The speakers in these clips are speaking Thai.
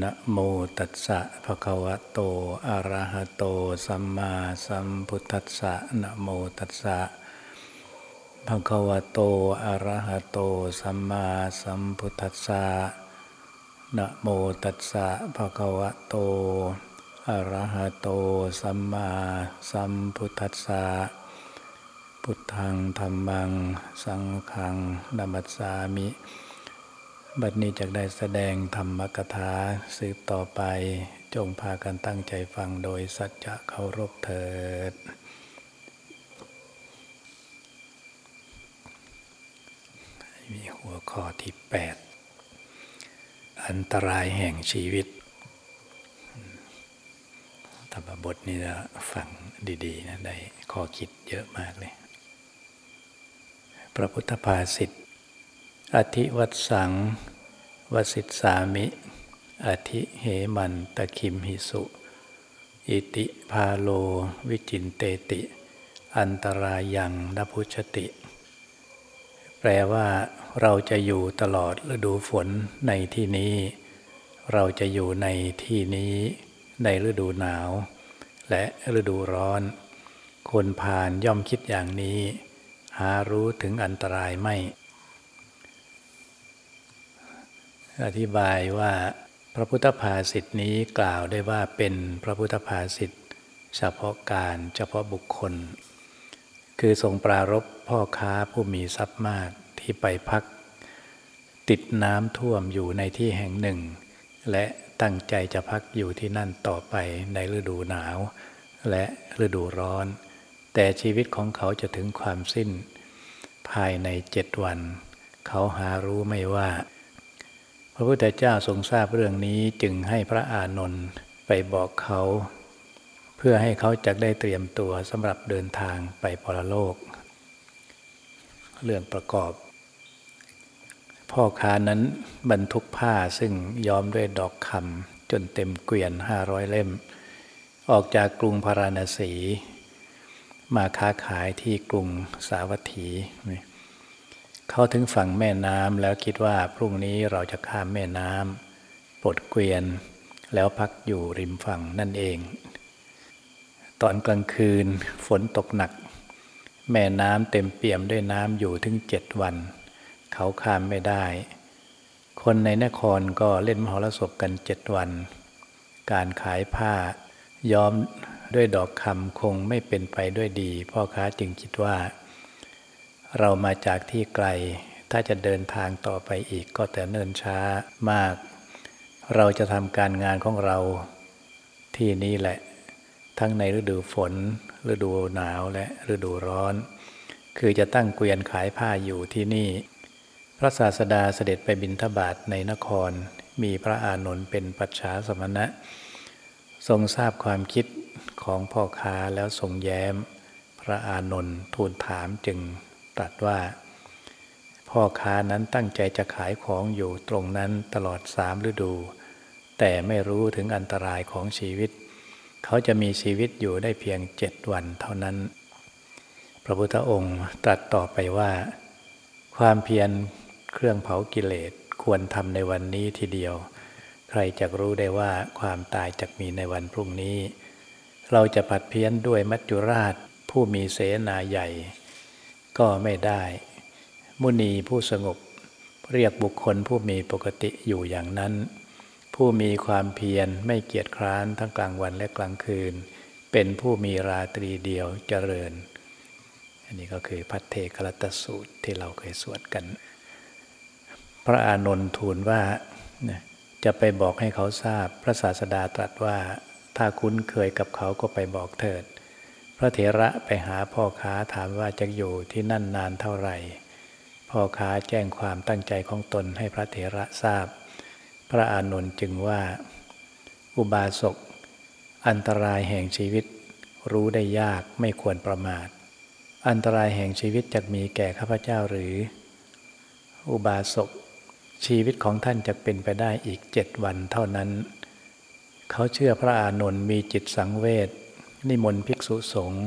นะโมตัสสะภะคะวะโต อะระหะโต สัมมาสัมพุทธัสสะนะโมตัสสะภะคะวะโต อะระหะโต สัมมาสัมพุทธัสสะนะโมตัสสะภะคะวะโต อะระหะโต สัมมาสัมพุทธัสสะพุทธังธรรมัง สังฆังนัมัสสามิ บัดนี้จะได้แสดงธรรมกถาสืบต่อไป จงพากันตั้งใจฟังโดยสัจจะเคารพเถิด มีหัวข้อที่ 8 อันตรายแห่งชีวิต ธรรมบทนี้นะฟังดีๆนะได้ข้อคิดเยอะมากเลย พระพุทธภาษิต อธิวัตสังวสิทสามิ อธิเหมันตะคิมหิสุ อิติพาโลวิจินเตติ อันตรายังนพุชติ แปลว่าเราจะอยู่ตลอดฤดูฝนในที่นี้ เราจะอยู่ในที่นี้ในฤดูหนาว และฤดูร้อน คนผ่านย่อมคิดอย่างนี้ หารู้ถึงอันตรายไม่ อธิบายว่าพระพุทธภาษิตนี้กล่าวได้ว่าเป็นพระพุทธภาษิตเฉพาะการเฉพาะบุคคล คือทรงปรารบพ่อค้าผู้มีทรัพย์มากที่ไปพัก ติดน้ำท่วมอยู่ในที่แห่งหนึ่ง และตั้งใจจะพักอยู่ที่นั่นต่อไปในฤดูหนาว และฤดูร้อน แต่ชีวิตของเขาจะถึงความสิ้น ภายในเจ็ดวัน เขาหารู้ไม่ว่า ระพุทธเจ้าทรงทราบเรื่องนี้จึงให้พระอานนท์ไปบอกเขา เพื่อให้เขาจักได้เตรียมตัวสำหรับเดินทางไปปรโลก เรื่องประกอบ พ่อค้านั้นบรรทุกผ้าซึ่งย้อมด้วยดอกคำจนเต็มเกวียนห้าร้อยเล่ม ออกจากกรุงพาราณสี มาค้าขายที่กรุงสาวัตถีนี่ เข้าถึงฝั่งแม่น้ำแล้วคิดว่าพรุ่งนี้เราจะข้ามแม่น้ำปลดเกวียน แล้วพักอยู่ริมฝั่งนั่นเอง ตอนกลางคืนฝนตกหนัก แม่น้ำเต็มเปี่ยมด้วยน้ำอยู่ถึงเจ็ดวัน เขาข้ามไม่ได้ คนในนครก็เล่นมหรสพกันเจ็ดวัน การขายผ้าย้อมด้วยดอกคำคงไม่เป็นไปด้วยดี พ่อค้าจึงคิดว่า เรามาจากที่ไกล ถ้าจะเดินทางต่อไปอีกก็แต่เนิ่นช้ามาก เราจะทำการงานของเราที่นี่แหละ ทั้งในฤดูฝน ฤดูหนาวและฤดูร้อน คือจะตั้งเกวียนขายผ้าอยู่ที่นี่ พระศาสดาเสด็จไปบิณฑบาตในนคร มีพระอานนท์เป็นปัจฉาสมณะ ทรงทราบความคิดของพ่อค้าแล้วทรงแย้ม พระอานนท์ทูลถามจึง ตรัสว่า พ่อค้านั้นตั้งใจจะขายของอยู่ตรงนั้นตลอดสามฤดู แต่ไม่รู้ถึงอันตรายของชีวิต เขาจะมีชีวิตอยู่ได้เพียงเจ็ดวันเท่านั้น พระพุทธองค์ตรัสต่อไปว่า ความเพียรเครื่องเผากิเลสควรทำในวันนี้ทีเดียว ใครจะรู้ได้ว่าความตายจะมีในวันพรุ่งนี้ เราจะผัดเพี้ยนด้วยมัจจุราชผู้มีเสนาใหญ่ ก็ไม่ได้ มุนีผู้สงบ เรียกบุคคลผู้มีปกติอยู่อย่างนั้น ผู้มีความเพียรไม่เกียจคร้านทั้งกลางวันและกลางคืน เป็นผู้มีราตรีเดียวเจริญ อันนี้ก็คือพัทเทกรตสูตรที่เราเคยสวดกัน พระอานนท์ทูลว่าจะไปบอกให้เขาทราบพระศาสดาตรัสว่า ถ้าคุ้นเคยกับเขาก็ไปบอกเถิด ระเถระไปหาพ่อค้าถามว่าจะอยู่ที่นั่นนานเท่าไหร่ พ่อค้าแจ้งความตั้งใจของตนให้พระเถระทราบ พระอานนท์จึงว่า อุบาสก อันตรายแห่งชีวิต รู้ได้ยากไม่ควรประมาท อันตรายแห่งชีวิตจะมีแก่ข้าพเจ้าหรือ อุบาสก ชีวิตของท่านจะเป็นไปได้อีกเจ็ดวันเท่านั้น เขาเชื่อพระอานนท์มีจิตสังเวช นิมนต์ภิกษุสงฆ์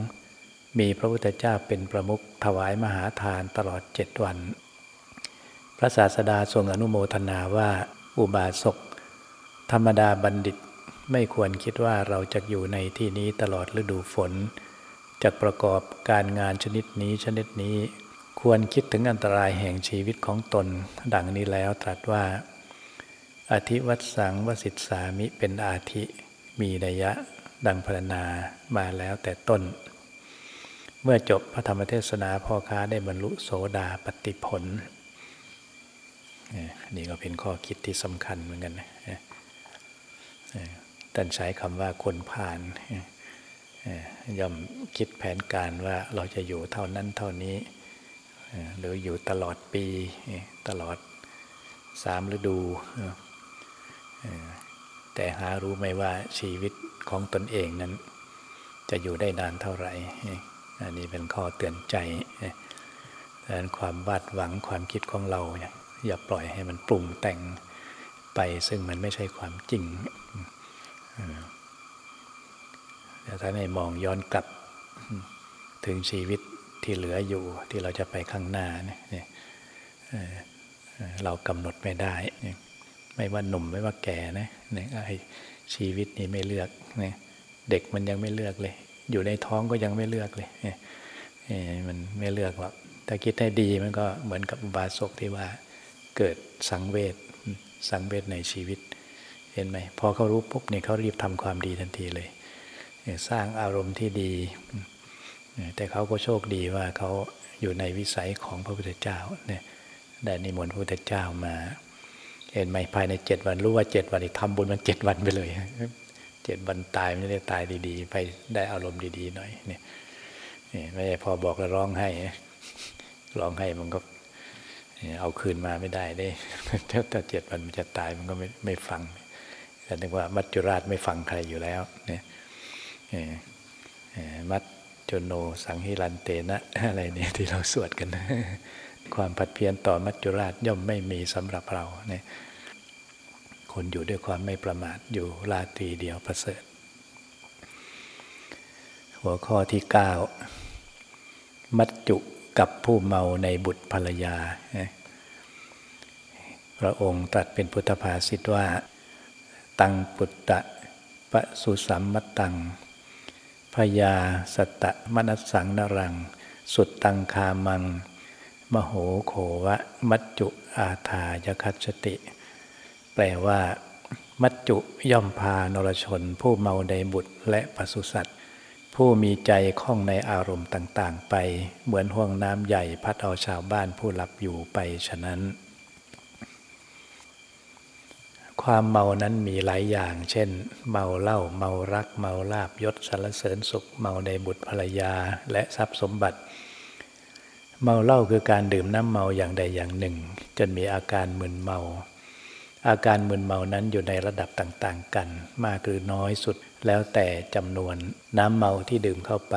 มีพระพุทธเจ้าเป็นประมุขถวายมหาทานตลอดเจ็ดวัน พระศาสดาทรงอนุโมทนาว่าอุบาสกธรรมดาบัณฑิตไม่ควรคิดว่าเราจะอยู่ในที่นี้ตลอดฤดูฝนจะประกอบการงานชนิดนี้ชนิดนี้ ควรคิดถึงอันตรายแห่งชีวิตของตน ดังนี้แล้วตรัสว่า อธิวัตสังวสิทสามิเป็นอาทิมีนัยยะ ดังพรรณนามาแล้วแต่ต้น เมื่อจบพระธรรมเทศนาพ่อค้าได้บรรลุโสดาปติผลนี่ก็เป็นข้อคิดที่สำคัญเหมือนกันนะท่านใช้คำว่าคนผ่านย่อมคิดแผนการว่าเราจะอยู่เท่านั้นเท่านี้ หรืออยู่ตลอดปีตลอดสามฤดู แต่หารู้ไหมว่าชีวิต ของตนเองนั้น จะอยู่ได้นานเท่าไหร่ อันนี้เป็นข้อเตือนใจดังนั้นความวาดหวังความคิดของเรา อย่าปล่อยให้มันปรุงแต่งไป ซึ่งมันไม่ใช่ความจริงแต่ถ้าในมองย้อนกลับถึงชีวิตที่เหลืออยู่ที่เราจะไปข้างหน้าเนี่ยเรากำหนดไม่ได้ ไม่ว่าหนุ่มไม่ว่าแก่นะเนี่ยไอ้ ชีวิตนี้ไม่เลือกนี่ยเด็กมันยังไม่เลือกเลย อยู่ในท้องก็ยังไม่เลือกเลยเนี่ยมันไม่เลือกหรอกถ้าคิดให้ดีมันก็เหมือนกับบาศกที่ว่าเกิดสังเวชสังเวชในชีวิต เห็นไหมพอเขารู้ปุ๊บเนี่ยเขารีบทำความดีทันทีเลย สร้างอารมณ์ที่ดี แต่เขาก็โชคดีว่าเขาอยู่ในวิสัยของพระพุทธเจ้าเนี่ยได้นิมนต์พระพุทธเจ้ามา เห็นไหมภายในเจ็ดวันรู้ว่าเจ็ดวันทำบุญมันเจ็ดวันไปเลยเจ็ดวันตายไม่ได้ตายดีๆ ไปได้อารมณ์ดี ๆ หน่อยเนี่ยไม่ใช่พอบอกแล้วร้องให้ร้องให้มันก็เอาคืนมาไม่ได้ได้ถ้าเจ็ดวันมันจะตายมันก็ไม่ไม่ฟังแต่นึกว่ามัจจุราชไม่ฟังใครอยู่แล้วเนี่ยมัจจุโนสังหิรันเตนะอะไรเนี่ยที่เราสวดกัน ความผัดเพี้ยนต่อมัจจุราชย่อมไม่มีสำหรับเราเนี่ยคนอยู่ด้วยความไม่ประมาทอยู่ราตรีเดียวประเสริฐ หัวข้อที่ 9 มัจจุกับผู้เมาในบุตรภรรยา พระองค์ตรัสเป็นพุทธภาษิตว่า ตังปุตตะปะสุสัมมตังพยาสตะมนัสสังนรัง สุดตังคามัง มโหโขวะ มัจจุอาทายคัตติ แปลว่า มัจจุย่อมพานรชน ผู้เมาในบุตรและปศุสัตว์ ผู้มีใจคล้องในอารมณ์ต่าง ๆ ไป เหมือนห่วงน้ำใหญ่พัดเอาชาวบ้านผู้หลับอยู่ไปฉะนั้น ความเมานั้นมีหลายอย่าง เช่น เมาเหล้าเมารัก เมาลาบยศสรรเสริญสุข เมาในบุตรภรรยาและทรัพย์สมบัติ เมาเหล้าคือการดื่มน้ำเมาอย่างใดอย่างหนึ่ง จนมีอาการมึนเมา อาการมึนเมานั้นอยู่ในระดับต่างๆกัน มากหรือน้อยสุดแล้วแต่จำนวนน้ำเมาที่ดื่มเข้าไป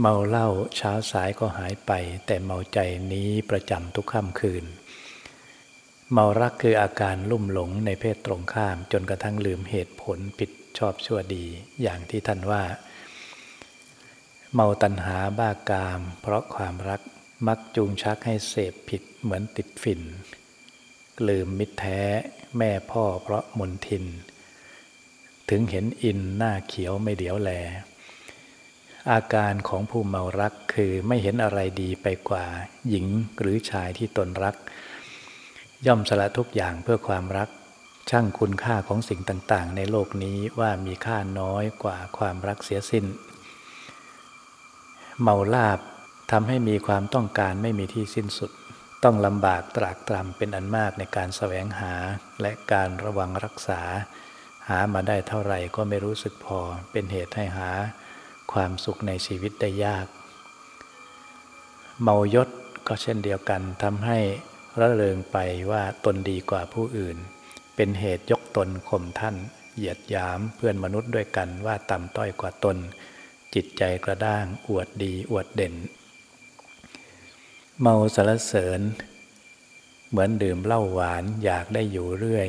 เมาเหล้าเช้าสายก็หายไป แต่เมาใจนี้ประจำทุกค่ำคืน เมารักคืออาการลุ่มหลงในเพศตรงข้าม จนกระทั่งลืมเหตุผลผิดชอบชั่วดี อย่างที่ท่านว่า เมาตัณหาบ้ากาม เพราะความรักมักจูงชักให้เสพผิดเหมือนติดฝิ่นกลืมมิตรแท้แม่พ่อเพราะมนทิน ถึงเห็นอินหน้าเขียวไม่เดียวแล อาการของผู้เมารักคือไม่เห็นอะไรดีไปกว่า หญิงหรือชายที่ตนรัก ย่อมสละทุกอย่างเพื่อความรัก ช่างคุณค่าของสิ่งต่างๆ ในโลกนี้ว่ามีค่าน้อยกว่าความรักเสียสิน้น เมาลาบทำให้มีความต้องการไม่มีที่สิ้นสุด ต้องลำบากตรากตรำเป็นอันมากในการแสวงหาและการระวังรักษา หามาได้เท่าไหร่ก็ไม่รู้สึกพอเป็นเหตุให้หา ความสุขในชีวิตได้ยาก เมายศก็เช่นเดียวกันทำให้ระเริงไปว่าตนดีกว่าผู้อื่น เป็นเหตุยกตนข่มท่าน เหยียดยามเพื่อนมนุษย์ด้วยกันว่าต่ำต้อยกว่าตน จิตใจกระด้าง อวดดี อวดเด่น เมาสารเสริญ เหมือนดื่มเหล้าหวานอยากได้อยู่เรื่อย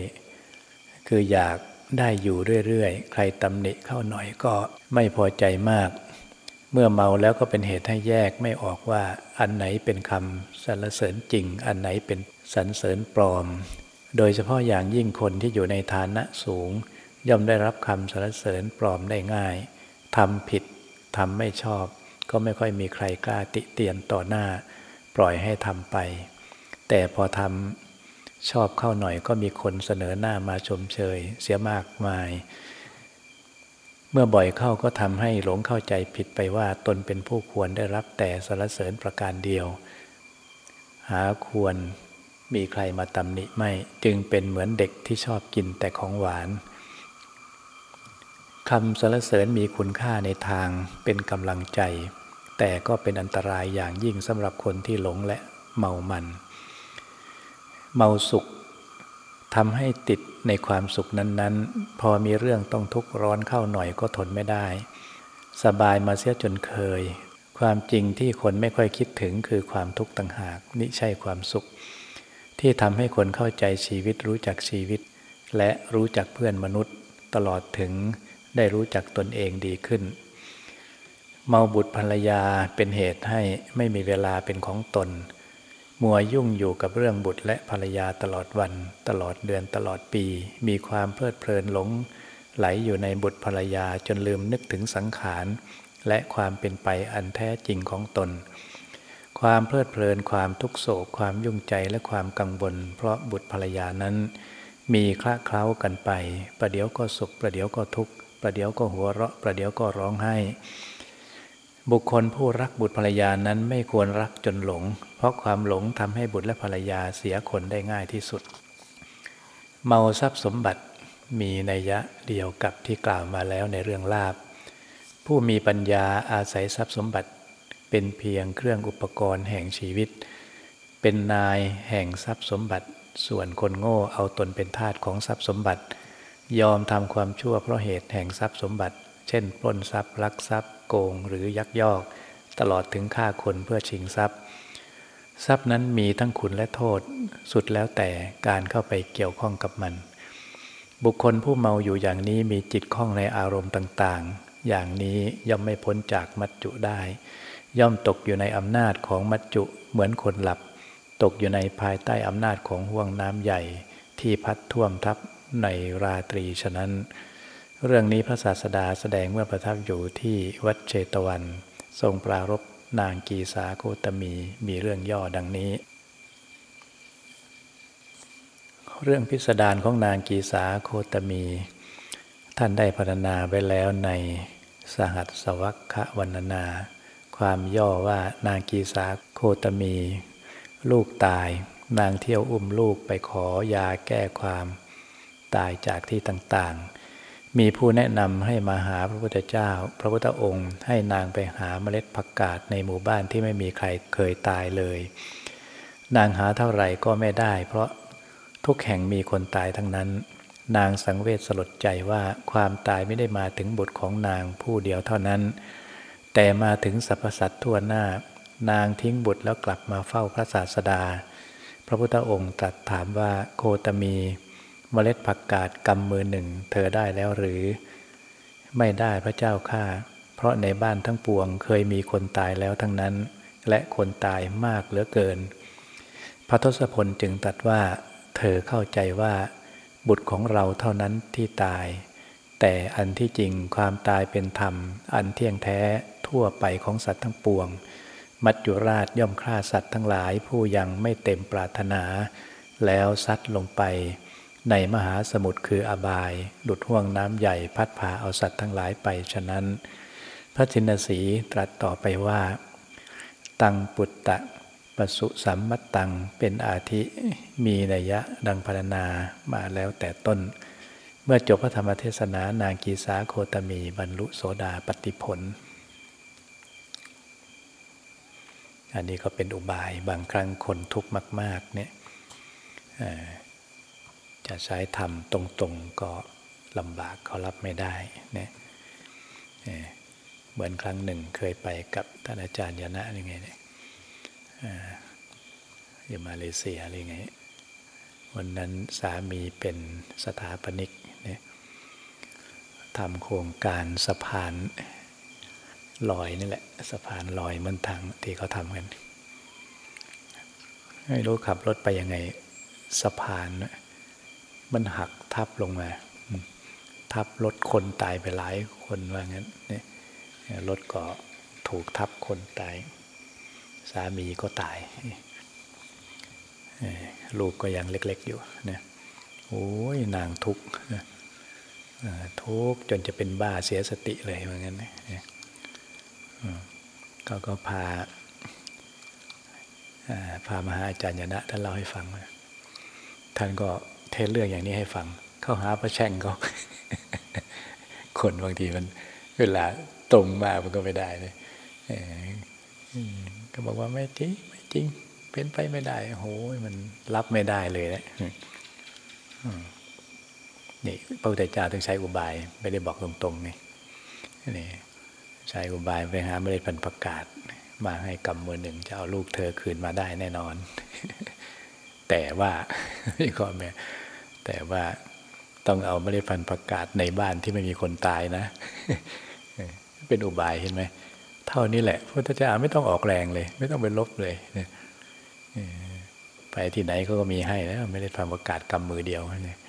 คืออยากได้อยู่เรื่อยๆ ใครตำหนิเข้าหน่อยก็ไม่พอใจมาก เมื่อเมาแล้วก็เป็นเหตุให้แยกไม่ออกว่า อันไหนเป็นคำสรรเสริญจริง อันไหนเป็นสรรเสริญปลอม โดยเฉพาะอย่างยิ่งคนที่อยู่ในฐานะสูง ย่อมได้รับคำสรรเสริญปลอมได้ง่ายทำผิด ทำไม่ชอบ ก็ไม่ค่อยมีใครกล้าติเตียนต่อหน้า ปล่อยให้ทำไป แต่พอทำชอบเข้าหน่อยก็มีคนเสนอหน้ามาชมเชย เสียมากมาย เมื่อบ่อยเข้าก็ทำให้หลงเข้าใจผิดไปว่าตนเป็นผู้ควรได้รับแต่สรรเสริญประการเดียว หาควรมีใครมาตำหนิไม่ จึงเป็นเหมือนเด็กที่ชอบกินแต่ของหวาน คำสรรเสริญมีคุณค่าในทางเป็นกำลังใจ แต่ก็เป็นอันตรายอย่างยิ่งสำหรับคนที่หลงและเมามัน เมาสุขทำให้ติดในความสุขนั้นๆ พอมีเรื่องต้องทุกข์ร้อนเข้าหน่อยก็ทนไม่ได้ สบายมาเสียจนเคย ความจริงที่คนไม่ค่อยคิดถึงคือความทุกข์ต่างหากนี่ใช่ความสุข ที่ทำให้คนเข้าใจชีวิตรู้จักชีวิต และรู้จักเพื่อนมนุษย์ตลอดถึง ได้รู้จักตนเองดีขึ้น เมาบุตรภรรยาเป็นเหตุให้ไม่มีเวลาเป็นของตน มัวยุ่งอยู่กับเรื่องบุตรและภรรยาตลอดวัน ตลอดเดือนตลอดปี มีความเพลิดเพลินหลง ไหลอยู่ในบุตรภรรยาจนลืมนึกถึงสังขาร และความเป็นไปอันแท้จริงของตนความเพลิดเพลินความทุกโศกความยุ่งใจและความกังวล เพราะบุตรภรรยานั้น มีคละเคล้ากันไป ประเดี๋ยวก็สุขประเดี๋ยวก็ทุกข์ ประเดี๋ยวก็หัวเราะ ประเดี๋ยวก็ร้องไห้ บุคคลผู้รักบุตรภรรยานั้นไม่ควรรักจนหลง เพราะความหลงทำให้บุตรและภรรยาเสียคนได้ง่ายที่สุด เมาทรัพย์สมบัติมีนัยยะเดียวกับที่กล่าวมาแล้วในเรื่องลาบ ผู้มีปัญญาอาศัยทรัพย์สมบัติเป็นเพียงเครื่องอุปกรณ์แห่งชีวิต เป็นนายแห่งทรัพย์สมบัติ ส่วนคนโง่เอาตนเป็นทาสของทรัพย์สมบัติ ยอมทำความชั่วเพราะเหตุแห่งทรัพย์สมบัติ เช่นปล้นทรัพย์ลักทรัพย์โกงหรือยักยอก ตลอดถึงฆ่าคนเพื่อชิงทรัพย์ ทรัพย์นั้นมีทั้งคุณและโทษ สุดแล้วแต่การเข้าไปเกี่ยวข้องกับมัน บุคคลผู้เมาอยู่อย่างนี้มีจิตข้องในอารมณ์ต่างๆ อย่างนี้ย่อมไม่พ้นจากมัจจุได้ ย่อมตกอยู่ในอำนาจของมัจจุเหมือนคนหลับ ตกอยู่ในภายใต้อำนาจของห่วงน้ำใหญ่ ที่พัดท่วมทับ ในราตรีฉะนั้น เรื่องนี้พระศาสดาแสดงเมื่อประทับอยู่ที่วัดเชตวัน ทรงปรารบนางกีสาโคตมีมีเรื่องย่อดังนี้ เรื่องพิสดารของนางกีสาโคตมี ท่านได้พรรณนาไว้แล้วในสหัสสวัคคะวันนา ความย่อว่านางกีสาโคตมี ลูกตาย นางเที่ยวอุ้มลูกไปขอยาแก้ความ ตายจากที่ต่างๆ มีผู้แนะนำให้มาหาพระพุทธเจ้า พระพุทธองค์ให้นางไปหาเมล็ดผักกาดในหมู่บ้านที่ไม่มีใครเคยตายเลย นางหาเท่าไหร่ก็ไม่ได้ เพราะทุกแห่งมีคนตายทั้งนั้น นางสังเวชสลดใจว่าความตายไม่ได้มาถึงบุตรของนางผู้เดียวเท่านั้น แต่มาถึงสรรพสัตว์ทั่วหน้า นางทิ้งบุตรแล้วกลับมาเฝ้าพระศาสดา พระพุทธองค์ตรัสถามว่าโคตมี เมล็ดผักกาดกำมือหนึ่ง เธอได้แล้วหรือ ไม่ได้พระเจ้าข้าเพราะในบ้านทั้งปวงเคยมีคนตายแล้วทั้งนั้น และคนตายมากเหลือเกิน พระทศพลจึงตรัสว่า เธอเข้าใจว่า บุตรของเราเท่านั้นที่ตาย แต่อันที่จริงความตายเป็นธรรม อันเที่ยงแท้ทั่วไปของสัตว์ทั้งปวง มัจจุราชย่อมฆ่าสัตว์ทั้งหลายผู้ยังไม่เต็มปรารถนา แล้วซัดลงไป ในมหาสมุทรคืออบาย ดุดห่วงน้ำใหญ่พัดพาเอาสัตว์ทั้งหลายไปฉะนั้น พระชินสีตรัสต่อไปว่า ตังปุตตะปสุสัมมตังเป็นอาทิมีนัยยะดังพรรณนามาแล้วแต่ต้น เมื่อจบพระธรรมเทศนานางกีสาโคตมีบรรลุโสดาปฏิผล อันนี้ก็เป็นอุบายบางครั้งคนทุกข์มาก ๆ เนี่ย จะใช้ทำตรงๆก็ลำบากเขารับไม่ได้เนี่ยเหมือนครั้งหนึ่งเคยไปกับท่านอาจารย์ยนะยังไงเนี่ยอยู่มาเลเซียอะไรไง วันนั้นสามีเป็นสถาปนิกเนี่ยทำโครงการสะพานลอยนี่แหละ สะพานลอยมันทางที่เขาทำกันไม่รู้ขับรถไปยังไงสะพาน มันหักทับลงมา ทับรถคนตายไปหลายคนว่างั้นเนี่ยรถก็ถูกทับคนตาย สามีก็ตายลูกก็ยังเล็ก ๆ อยู่เนี่ยโอ้ยนางทุกข์ทุกข์จนจะเป็นบ้าเสียสติเลยเหมือนกันนะก็ก็พาพามหาอาจารย์ยนะท่านเล่าให้ฟัง ท่านก็ เทศเรื่องอย่างนี้ให้ฟัง เข้าหาพระแช่งก็คนบางทีมันเวลาตรงมามันก็ไม่ได้เลยก็บอกว่าไม่จริงไม่จริง เป็นไปไม่ได้โอ้ยมันรับไม่ได้เลยนะนี่พระพุทธเจ้าต้องใช้อุบาย ไม่ได้บอกตรงๆนี่นี่ใช้อุบายไปหาไม่ได้พันประกาศ มาให้กำมือหนึ่งจะเอาลูกเธอคืนมาได้แน่นอน แต่ว่าพี่ข้อแม่แต่ว่าต้องเอาไม่ได้พันประกาศในบ้านที่ไม่มีคนตายนะ เป็นอุบายเห็นไหมเท่านี้แหละพระพุทธเจ้าไม่ต้องออกแรงเลย ไม่ต้องไปลบเลยไปที่ไหนเขาก็มีให้แล้วไม่ได้พันประกาศกำมือเดียวเนี่ย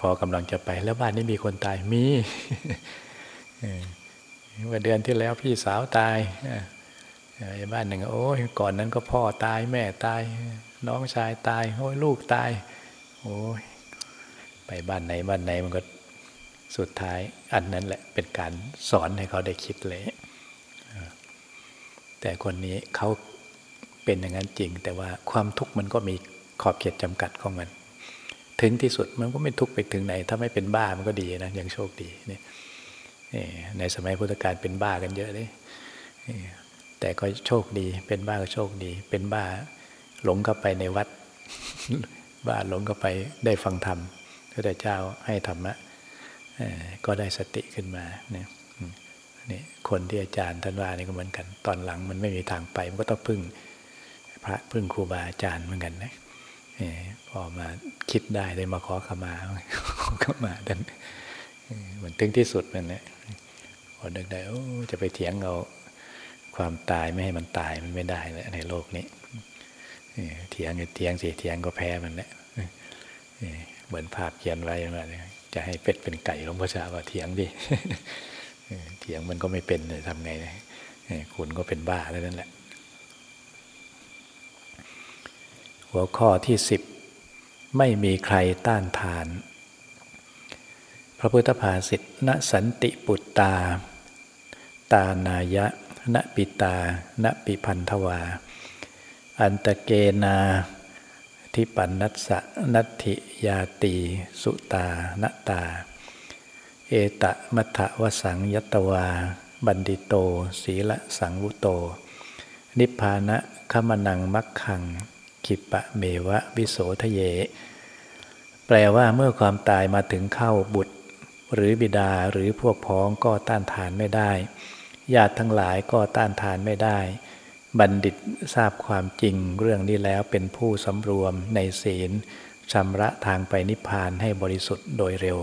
พอกำลังจะไปแล้วบ้านนี้มีคนตายมีเมื่อเดือนที่แล้วพี่สาวตายไอ้บ้านหนึ่งโอ้ยก่อนนั้นก็พ่อตายแม่ตาย น้องชายตายโอ้ยลูกตาย โอ้ยไปบ้านไหนบ้านไหนมันก็สุดท้าย อันนั้นแหละเป็นการสอนให้เขาได้คิดเลย แต่คนนี้เขาเป็นอย่างนั้นจริง แต่ว่าความทุกข์มันก็มีขอบเขตจำกัดของมัน ถึงที่สุดมันก็ไม่ทุกข์ไปถึงไหน ถ้าไม่เป็นบ้ามันก็ดีนะยังโชคดีนี่ในสมัยพุทธกาลเป็นบ้ากันเยอะเลยแต่ก็โชคดี เป็นบ้าก็โชคดี เป็นบ้า หลงเข้าไปในวัด บ้าหลงเข้าไปได้ฟังธรรมพระเจ้าให้ธรรมะก็ได้สติขึ้นมาเนี่ยนี่คนที่อาจารย์ท่านว่านี่ก็เหมือนกัน ตอนหลังมันไม่มีทางไป มันก็ต้องพึ่งพระพึ่งครูบาอาจารย์เหมือนกันนะพอมาคิดได้ได้มาขอขมาขอขมาดันเหมือนถึงที่สุดมันเนี่ยพอนึกได้จะไปเถียงเอาความตายไม่ให้มันตายมันไม่ได้เลยในโลกนี้ เถียงเถียงสิเถียงก็แพ้มันแหละเหมือนภาพเขียนไว้มาจะให้เป็ดเป็นไก่หลวงพ่อชาว่าเถียงดิเถียงมันก็ไม่เป็นเลยทำไงนะคุณก็เป็นบ้าแล้วนั่นแหละ หัวข้อที่สิบไม่มีใครต้านทาน พระพุทธภาษิตณสันติปุตตา ตานายะ ณปิตา ณปิพันธวา อันตะเกนาทิปันนัสสะนัตถิยาตีสุตานตา เอตะมัทวสังยตวา บันดิโต ศีละสังวุโต นิพพานะขมนังมักขังขิปะเมวะวิโสทะเย แปลว่าเมื่อความตายมาถึงเข้าบุตร หรือบิดาหรือพวกพ้องก็ต้านทานไม่ได้ ญาติทั้งหลายก็ต้านทานไม่ได้ บัณฑิตทราบความจริงเรื่องนี้แล้วเป็นผู้สำรวมในศีลชำระทางไปนิพพานให้บริสุทธิ์โดยเร็ว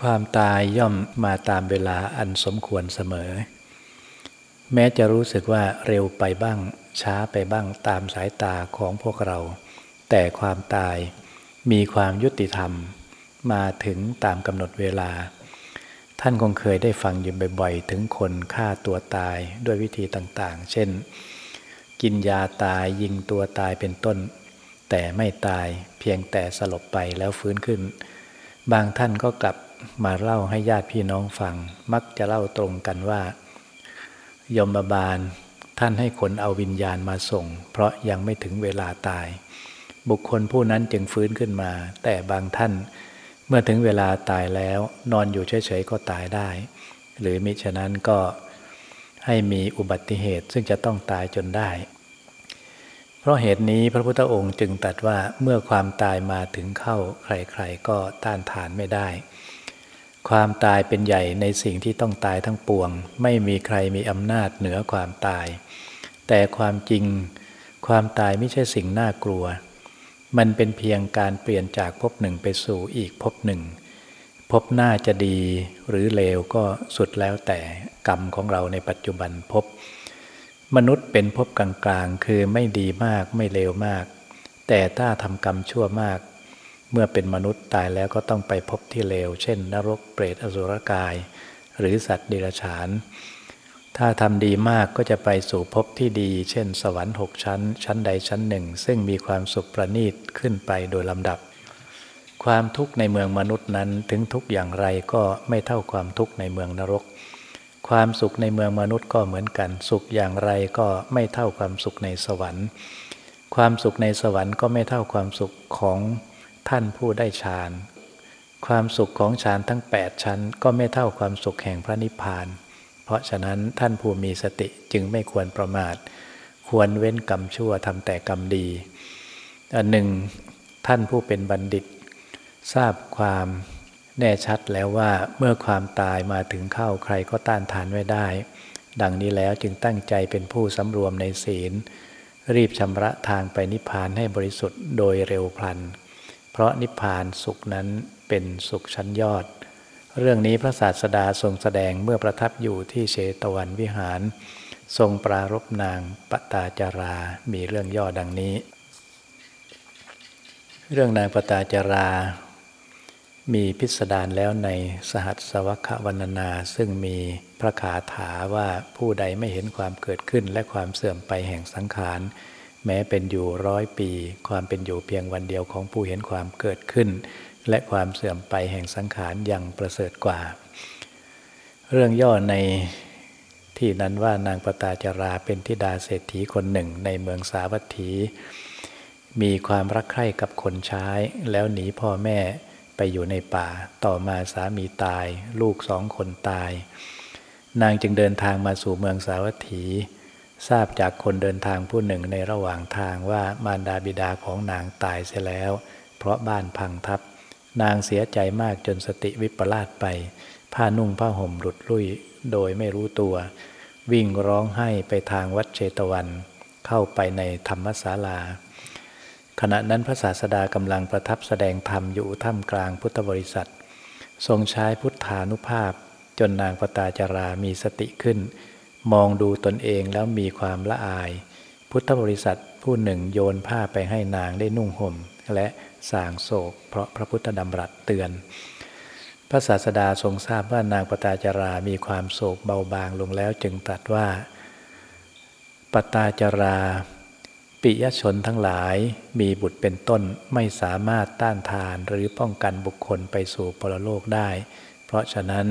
ความตายย่อมมาตามเวลาอันสมควรเสมอ แม้จะรู้สึกว่าเร็วไปบ้าง ช้าไปบ้างตามสายตาของพวกเรา แต่ความตายมีความยุติธรรม มาถึงตามกำหนดเวลา ท่านคงเคยได้ฟังอยู่บ่อยๆ ถึงคนฆ่าตัวตายด้วยวิธีต่างๆ เช่น กินยาตายยิงตัวตายเป็นต้น แต่ไม่ตายเพียงแต่สลบไปแล้วฟื้นขึ้น บางท่านก็กลับมาเล่าให้ญาติพี่น้องฟัง มักจะเล่าตรงกันว่า ยมบาลท่านให้คนเอาวิญญาณมาส่ง เพราะยังไม่ถึงเวลาตาย บุคคลผู้นั้นจึงฟื้นขึ้นมา แต่บางท่าน เมื่อถึงเวลาตายแล้วนอนอยู่เฉยๆก็ตายได้ หรือมิฉะนั้นก็ให้มีอุบัติเหตุซึ่งจะต้องตายจนได้ เพราะเหตุนี้พระพุทธองค์จึงตรัสว่าเมื่อความตายมาถึงเข้าใครๆก็ต้านทานไม่ได้ ความตายเป็นใหญ่ในสิ่งที่ต้องตายทั้งปวง ไม่มีใครมีอำนาจเหนือความตาย แต่ความจริงความตายไม่ใช่สิ่งน่ากลัว มันเป็นเพียงการเปลี่ยนจากภพหนึ่งไปสู่อีกภพหนึ่งภพหน้าจะดีหรือเลวก็สุดแล้วแต่กรรมของเราในปัจจุบันภพมนุษย์เป็นภพกลางๆ คือไม่ดีมากไม่เลวมาก แต่ถ้าทำกรรมชั่วมาก เมื่อเป็นมนุษย์ตายแล้วก็ต้องไปพบที่เลว เช่น นรกเปรตอสุรกาย หรือสัตว์เดรัจฉาน ถ้าทำดีมากก็จะไปสู่ภพที่ดี เช่น สวรรค์หกชั้น ชั้นใดชั้นหนึ่ง ซึ่งมีความสุขประณีตขึ้นไปโดยลำดับ ความทุกข์ในเมืองมนุษย์นั้นถึงทุกอย่างไรก็ไม่เท่าความทุกข์ในเมืองนรก ความสุขในเมืองมนุษย์ก็เหมือนกัน สุขอย่างไรก็ไม่เท่าความสุขในสวรรค์ ความสุขในสวรรค์ก็ไม่เท่าความสุขของท่านผู้ได้ฌาน ความสุขของฌานทั้ง 8 ชั้น ก็ไม่เท่าความสุขแห่งพระนิพพาน เพราะฉะนั้นท่านผู้มีสติจึงไม่ควรประมาท ควรเว้นกรรมชั่วทำแต่กรรมดีอันหนึ่งท่านผู้เป็นบัณฑิต ทราบความแน่ชัดแล้วว่าเมื่อความตายมาถึงเข้าใครก็ต้านทานไม่ได้ ดังนี้แล้วจึงตั้งใจเป็นผู้สำรวมในศีล รีบชำระทางไปนิพพานให้บริสุทธิ์โดยเร็วพลัน เพราะนิพพานสุขนั้นเป็นสุขชั้นยอด เรื่องนี้พระศาสดาทรงแสดงเมื่อประทับอยู่ที่เชตวันวิหาร ทรงปรารบนางปตาจารา มีเรื่องย่อดังนี้ เรื่องนางปตาจารา มีพิสดารแล้วในสหัสวควันนานาซึ่งมีพระคาถาว่าผู้ใดไม่เห็นความเกิดขึ้นและความเสื่อมไปแห่งสังขารแม้เป็นอยู่ร้อยปี ความเป็นอยู่เพียงวันเดียวของผู้เห็นความเกิดขึ้น และความเสื่อมไปแห่งสังขารยังประเสริฐกว่า เรื่องย่อในที่นั้นว่านางปตาจาราเป็นธิดาเศรษฐีคนหนึ่งในเมืองสาวัตถี มีความรักใคร่กับคนใช้ แล้วหนีพ่อแม่ไปอยู่ในป่า ต่อมาสามีตาย ลูกสองคนตาย นางจึงเดินทางมาสู่เมืองสาวัตถี ทราบจากคนเดินทางผู้หนึ่งในระหว่างทางว่ามารดาบิดาของนางตายเสียแล้ว เพราะบ้านพังทับ นางเสียใจมากจนสติวิปลาสไป ผ้านุ่งผ้าห่มหลุดลุ่ยโดยไม่รู้ตัว วิ่งร้องไห้ไปทางวัดเชตวัน เข้าไปในธรรมศาลา ขณะนั้นพระศาสดากำลังประทับแสดงธรรมอยู่ท่ามกลางพุทธบริษัท ทรงใช้พุทธานุภาพ จนนางปตาจารามีสติขึ้น มองดูตนเองแล้วมีความละอาย พุทธบริษัทผู้หนึ่งโยนผ้าไปให้นางได้นุ่งห่มและ สางโศก เพราะพระพุทธดำรัสเตือน พระศาสดาทรงทราบว่านางปตาจารามีความโศกเบาบางลงแล้วจึงตรัสว่า ปตาจารา ปิยชนทั้งหลายมีบุตรเป็นต้นไม่สามารถต้านทานหรือป้องกันบุคคลไปสู่ปรโลกได้ เพราะฉะนั้น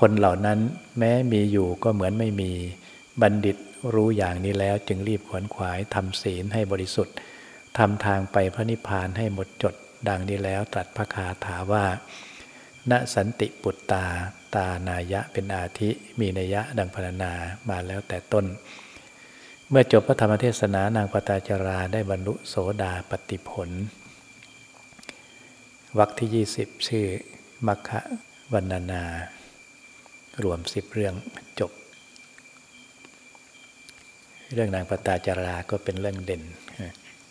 คนเหล่านั้นแม้มีอยู่ก็เหมือนไม่มีบัณฑิตรู้อย่างนี้แล้วจึงรีบขวนขวายทำศีลให้บริสุทธิ์ ทำทางไปพระนิพพานให้หมดจด ดังนี้แล้วตรัสพระคาถาว่าณสันติปุตตา ตานายะเป็นอาทิ มีนัยะดังพรรณนามาแล้วแต่ต้น เมื่อจบพระธรรมเทศนานางปตาจาราได้บรรลุโสดาปติผลวรรคที่ 20 ชื่อมัคคะวันนานา รวมสิบเรื่องจบ เรื่องนางปตาจาราก็เป็นเรื่องเด่น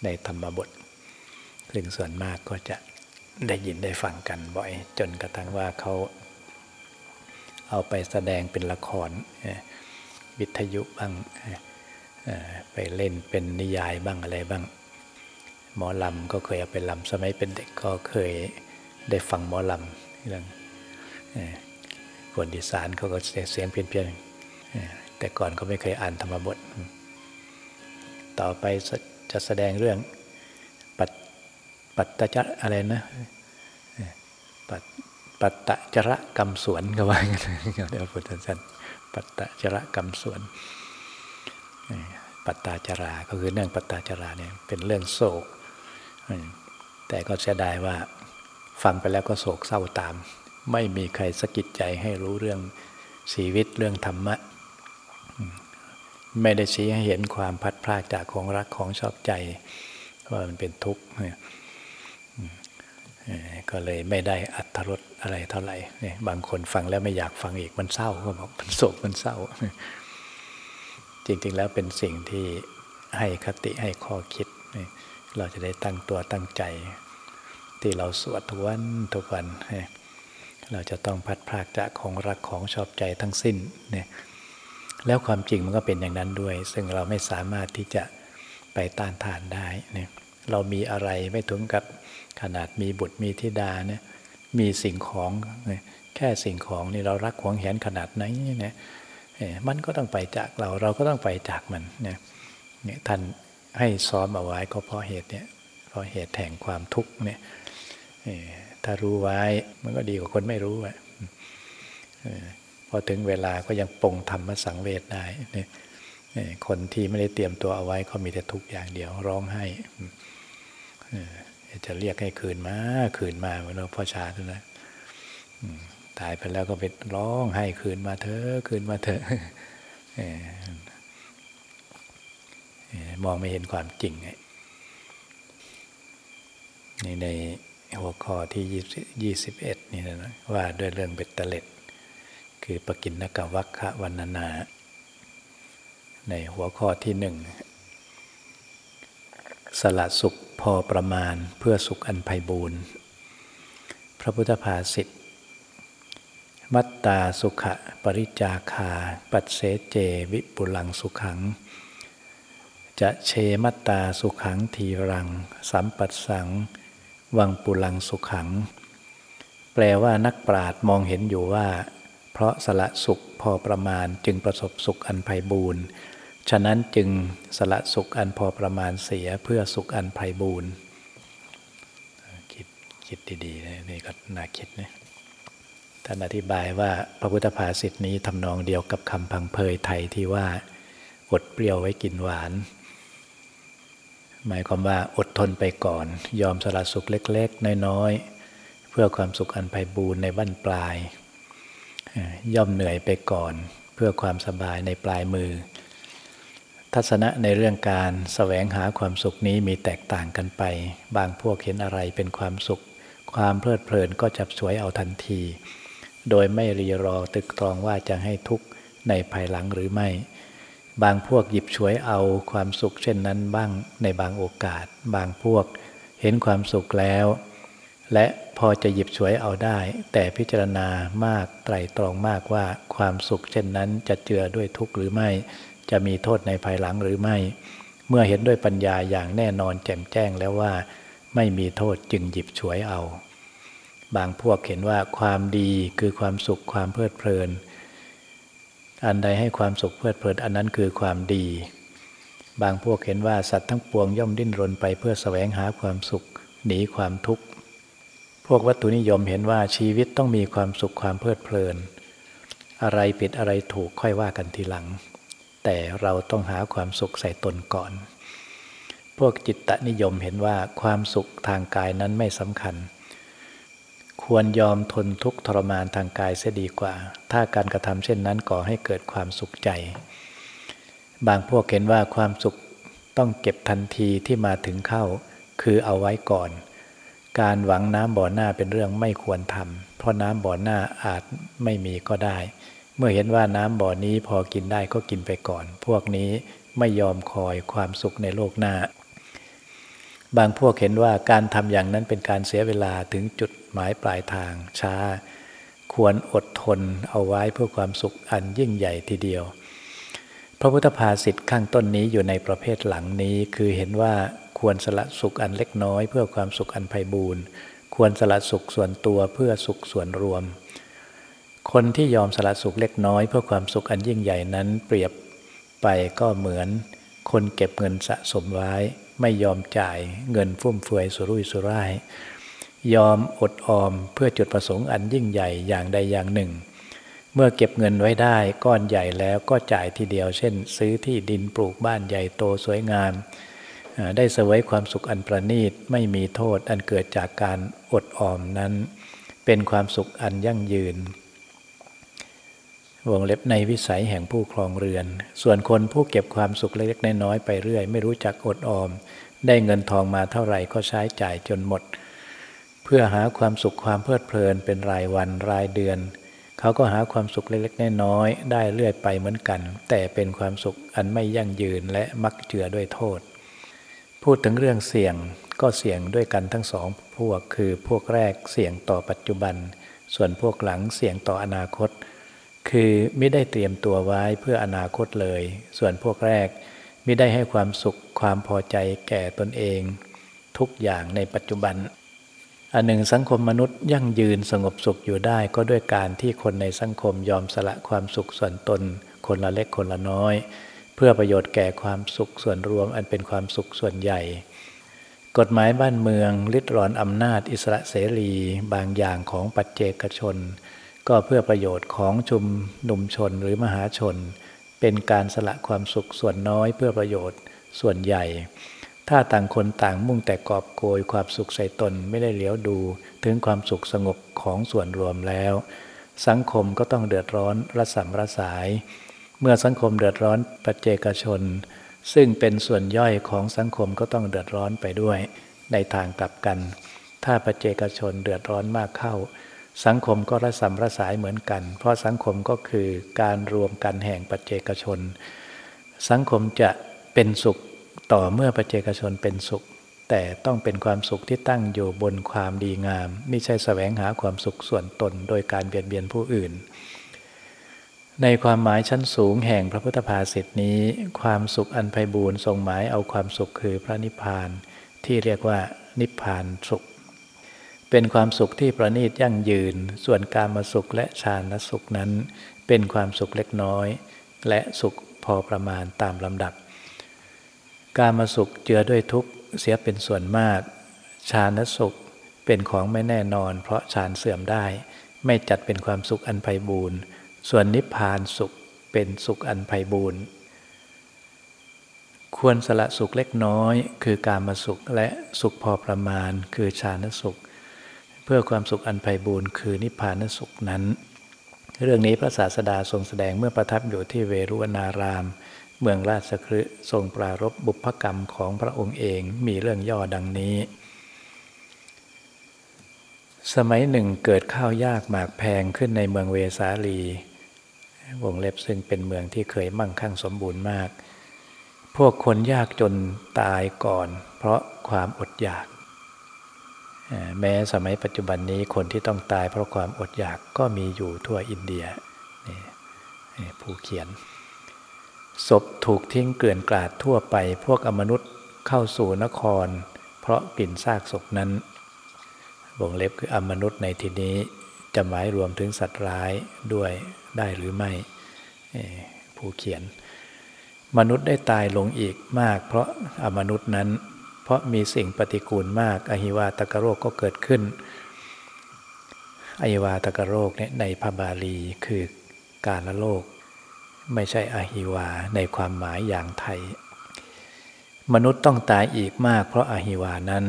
ในธรรมบท ซึ่งส่วนมากก็จะได้ยินได้ฟังกันบ่อย จนกระทั่งว่าเขาเอาไปแสดงเป็นละครวิทยุบ้างไปเล่นเป็นนิยายบ้างอะไรบ้าง หมอลำก็เคยเอาไปลำสมัยเป็นเด็กก็เคยได้ฟังหมอลำเรื่องคนดีสานเขาก็เสียงเพี้ยนๆแต่ก่อนก็ไม่เคยอ่านธรรมบท ต่อไป จะแสดงเรื่องปัตปัตตจระอะไรนะปัตปัตตจระกรรมสวนก็ว่ากันเดี๋ยวพุทธสันปัตตจระกรรมสวนปัตตาจรา ก็คือเรื่องปัตตาจราเนี่ยเป็นเรื่องโศก แต่ก็เสียดายว่าฟังไปแล้วก็โศกเศร้าตาม ไม่มีใครสะกิดใจให้รู้เรื่องชีวิตเรื่องธรรมะ ไม่ได้ชี้ให้เห็นความพัดพลาดจากของรักของชอบใจว่ามันเป็นทุกข์ก็เลยไม่ได้อัตรสอะไรเท่าไหร่บางคนฟังแล้วไม่อยากฟังอีกมันเศร้าก็บอกมันโศกมันเศร้า จริงๆแล้วเป็นสิ่งที่ให้คติให้ข้อคิด เราจะได้ตั้งตัวตั้งใจ ที่เราสวดทุกวันทุกวัน เราจะต้องพัดพลากจากของรักของชอบใจทั้งสิ้นเนี่ย แล้วความจริงมันก็เป็นอย่างนั้นด้วย ซึ่งเราไม่สามารถที่จะไปต้านทานได้เนี่ยเรามีอะไรไม่ถึงกับขนาดมีบุตรมีธิดาเนี่ยมีสิ่งของแค่สิ่งของนี่เรารักหวงแหนขนาดไหนเนี่ยมันก็ต้องไปจากเราเราก็ต้องไปจากมันเนี่ยเนี่ยท่านให้ซ้อมเอาไว้ก็เพราะเหตุเนี่ยเพราะเหตุแห่งความทุกข์เนี่ยถ้ารู้ไว้มันก็ดีกว่าคนไม่รู้อะ อถึงเวลาก็ยังปงธรรมสังเวชได้เนี่ยคนที่ไม่ได้เตรียมตัวเอาไว้ก็มีแต่ทุกอย่างเดียวร้องไห้จะเรียกให้คืนมาคืนมาเหมือนพ่อชาตัวนะตายไปแล้วก็ไปร้องให้คืนมาเถอะคืนมาเถอะมองไม่เห็นความจริงนี่ในหัวข้อที่ยี่สิบเอ็ดนี่นะว่าด้วยเรื่องเบ็ดเตล็ด คือปกินนกวัคคะวันนา ในหัวข้อที่หนึ่ง สละสุขพอประมาณเพื่อสุขอันไพ่บูรณ์ พระพุทธภาษิตมัตตาสุขะปริจาคา ปัสเสเจวิปุลังสุขัง จะเชมัตตาสุขังทีรัง สัมปัสสัง วังปุลังสุขัง แปลว่านักปราดมองเห็นอยู่ว่า เพราะสละสุขพอประมาณจึงประสบสุขอันไพ่บูรณ์ฉะนั้นจึงสละสุขอันพอประมาณเสียเพื่อสุขอันไพ่บูรณ์คิดคิดดีๆนี่ก็น่าคิดนะท่านอธิบายว่าพระพุทธภาษิตนี้ทำนองเดียวกับคำพังเพยไทยที่ว่า อดเปรี้ยวไว้กินหวาน หมายความว่าอดทนไปก่อน ยอมสละสุขเล็ก ๆ น้อย ๆ เพื่อความสุขอันไพ่บูรณ์ในบั้นปลาย ย่อมเหนื่อยไปก่อนเพื่อความสบายในปลายมือ ทัศนะในเรื่องการสแสวงหาความสุขนี้มีแตกต่างกันไป บางพวกเห็นอะไรเป็นความสุข ความเพลิดเพลินก็จับสวยเอาทันที โดยไม่รีรอตึกตรองว่าจะให้ทุกข์ในภายหลังหรือไม่ บางพวกหยิบฉวยเอาความสุขเช่นนั้นบ้างในบางโอกาส บางพวกเห็นความสุขแล้ว และพอจะหยิบฉวยเอาได้ แต่พิจารณามากไตรตรองมากว่าความสุขเช่นนั้นจะเจือด้วยทุกข์หรือไม่ จะมีโทษในภายหลังหรือไม่ เมื่อเห็นด้วยปัญญาอย่างแน่นอนแจ่มแจ้งแล้วว่า ไม่มีโทษจึงหยิบฉวยเอา บางพวกเห็นว่าความดีคือความสุขความเพลิดเพลิน อันใดให้ความสุขเพลิดเพลินอันนั้นคือความดี บางพวกเห็นว่าสัตว์ทั้งปวงย่อมดิ้นรนไปเพื่อแสวงหาความสุขหนีความทุกข์ พวกวัตถุนิยมเห็นว่าชีวิตต้องมีความสุขความเพลิดเพลิน อะไรผิดอะไรถูกค่อยว่ากันทีหลัง แต่เราต้องหาความสุขใส่ตนก่อน พวกจิตตนิยมเห็นว่าความสุขทางกายนั้นไม่สำคัญ ควรยอมทนทุกข์ทรมานทางกายเสียดีกว่า ถ้าการกระทำเช่นนั้นก่อให้เกิดความสุขใจ บางพวกเห็นว่าความสุขต้องเก็บทันทีที่มาถึงเข้า คือเอาไว้ก่อน การหวังน้ำบ่อหน้าเป็นเรื่องไม่ควรทำเพราะน้ำบ่อหน้าอาจไม่มีก็ได้ เมื่อเห็นว่าน้ำบ่อนี้พอกินได้ก็กินไปก่อน พวกนี้ไม่ยอมคอยความสุขในโลกหน้า บางพวกเห็นว่าการทำอย่างนั้นเป็นการเสียเวลาถึงจุดหมายปลายทางช้า ควรอดทนเอาไว้เพื่อความสุขอันยิ่งใหญ่ทีเดียว พระพุทธภาษิตข้างต้นนี้อยู่ในประเภทหลังนี้คือเห็นว่า ควรสละสุขอันเล็กน้อย เพื่อความสุขอันไพบูรณ์ควรสละสุขส่วนตัวเพื่อสุขส่วนรวม คนที่ยอมสละสุขเล็กน้อย เพื่อความสุขอันยิ่งใหญ่นั้น เปรียบไปก็เหมือน คนเก็บเงินสะสมไว้ ไม่ยอมจ่ายเงินฟุ่มเฟือยสุรุ่ยสุร่าย ยอมอดออมเพื่อจุดประสงค์อันยิ่งใหญ่อย่างใดอย่างหนึ่ง เมื่อเก็บเงินไว้ได้ก้อนใหญ่แล้วก็จ่ายทีเดียว เช่น ซื้อที่ดินปลูกบ้านใหญ่โตสวยงาม ได้เสวยความสุขอันประณีตไม่มีโทษอันเกิดจากการอดออมนั้น เป็นความสุขอันยั่งยืน วงเล็บในวิสัยแห่งผู้ครองเรือน ส่วนคนผู้เก็บความสุขเล็กๆน้อยๆไปเรื่อย ไม่รู้จักอดออม ได้เงินทองมาเท่าไหร่ก็ใช้จ่ายจนหมด เพื่อหาความสุขความเพลิดเพลินเป็นรายวันรายเดือน เขาก็หาความสุขเล็กๆน้อยๆได้เรื่อยไปเหมือนกัน แต่เป็นความสุขอันไม่ยั่งยืนและมักเจือด้วยโทษ พูดถึงเรื่องเสี่ยงก็เสี่ยงด้วยกันทั้งสองพวกคือพวกแรกเสี่ยงต่อปัจจุบัน ส่วนพวกหลังเสี่ยงต่ออนาคต คือไม่ได้เตรียมตัวไว้เพื่ออนาคตเลย ส่วนพวกแรกไม่ได้ให้ความสุขความพอใจแก่ตนเอง ทุกอย่างในปัจจุบัน อันหนึ่งสังคมมนุษย์ยั่งยืนสงบสุขอยู่ได้ก็ด้วยการที่คนในสังคมยอมสละความสุขส่วนตน คนละเล็กคนละน้อย เพื่อประโยชน์แก่ความสุขส่วนรวมอันเป็นความสุขส่วนใหญ่ กฎหมายบ้านเมืองลิดรอนอำนาจอิสระเสรีบางอย่างของปัจเจกชน ก็เพื่อประโยชน์ของชุมนุมชนหรือมหาชน เป็นการสละความสุขส่วนน้อยเพื่อประโยชน์ส่วนใหญ่ ถ้าต่างคนต่างมุ่งแต่กอบโกยความสุขใส่ตนไม่ได้เลี้ยวดูถึงความสุขสงบของส่วนรวมแล้ว สังคมก็ต้องเดือดร้อนระสำระสาย เมื่อสังคมเดือดร้อนปัจเจกชน ซึ่งเป็นส่วนย่อยของสังคมก็ต้องเดือดร้อนไปด้วย ในทางกลับกัน ถ้าปัจเจกชนเดือดร้อนมากเข้า สังคมก็ระสำระสายเหมือนกัน เพราะสังคมก็คือการรวมกันแห่งปัจเจกชน สังคมจะเป็นสุขต่อเมื่อปัจเจกชนเป็นสุข แต่ต้องเป็นความสุขที่ตั้งอยู่บนความดีงาม ไม่ใช่แสวงหาความสุขส่วนตนโดยการเบียดเบียนผู้อื่น ในความหมายชั้นสูงแห่งพระพุทธภาษิตนี้ ความสุขอันไพบูรณ์ทรงหมายเอาความสุขคือพระนิพพาน ที่เรียกว่านิพพานสุข เป็นความสุขที่ประณีตยั่งยืน ส่วนการมาสุขและฌานสุขนั้น เป็นความสุขเล็กน้อย และสุขพอประมาณตามลำดับ การมาสุขเจือด้วยทุกข์เสียเป็นส่วนมากฌานสุขเป็นของไม่แน่นอน เพราะฌานเสื่อมได้ ไม่จัดเป็นความสุขอันไพบูรณ์ ส่วนนิพพานสุขเป็นสุขอันไพบูรณ์ควรสละสุขเล็กน้อย คือการมาสุขและสุขพอประมาณ คือฌานสุข เพื่อความสุขอันไพบูรณ์คือนิพพานสุขนั้น เรื่องนี้พระศาสดาทรงแสดงเมื่อประทับอยู่ที่เวรุวนาราม เมืองราชคฤห์ทรงปรารบบุพกรรมของพระองค์เองมีเรื่องย่อดังนี้สมัยหนึ่งเกิดข้าวยากหมากแพงขึ้นในเมืองเวสาลี วงเล็บซึ่งเป็นเมืองที่เคยมั่งคั่งสมบูรณ์มาก พวกคนยากจนตายก่อน เพราะความอดอยาก แม้สมัยปัจจุบันนี้คนที่ต้องตายเพราะความอดอยากก็มีอยู่ทั่วอินเดียผู้เขียน ศพถูกทิ้งเกลื่อนกลาดทั่วไป พวกอมนุษย์เข้าสู่นคร เพราะกลิ่นซากศพนั้นวงเล็บคืออมนุษย์ในที่นี้จะหมายรวมถึงสัตว์ร้ายด้วย ได้หรือไม่ผู้เขียน มนุษย์ได้ตายลงอีกมาก เพราะอมนุษย์นั้น เพราะมีสิ่งปฏิกูลมากอหิวาตกโรคก็เกิดขึ้นอหิวาตกโรคเนี่ยในพระบาลีคือการละโลกไม่ใช่อหิวาในความหมายอย่างไทย มนุษย์ต้องตายอีกมาก เพราะอหิวานั้น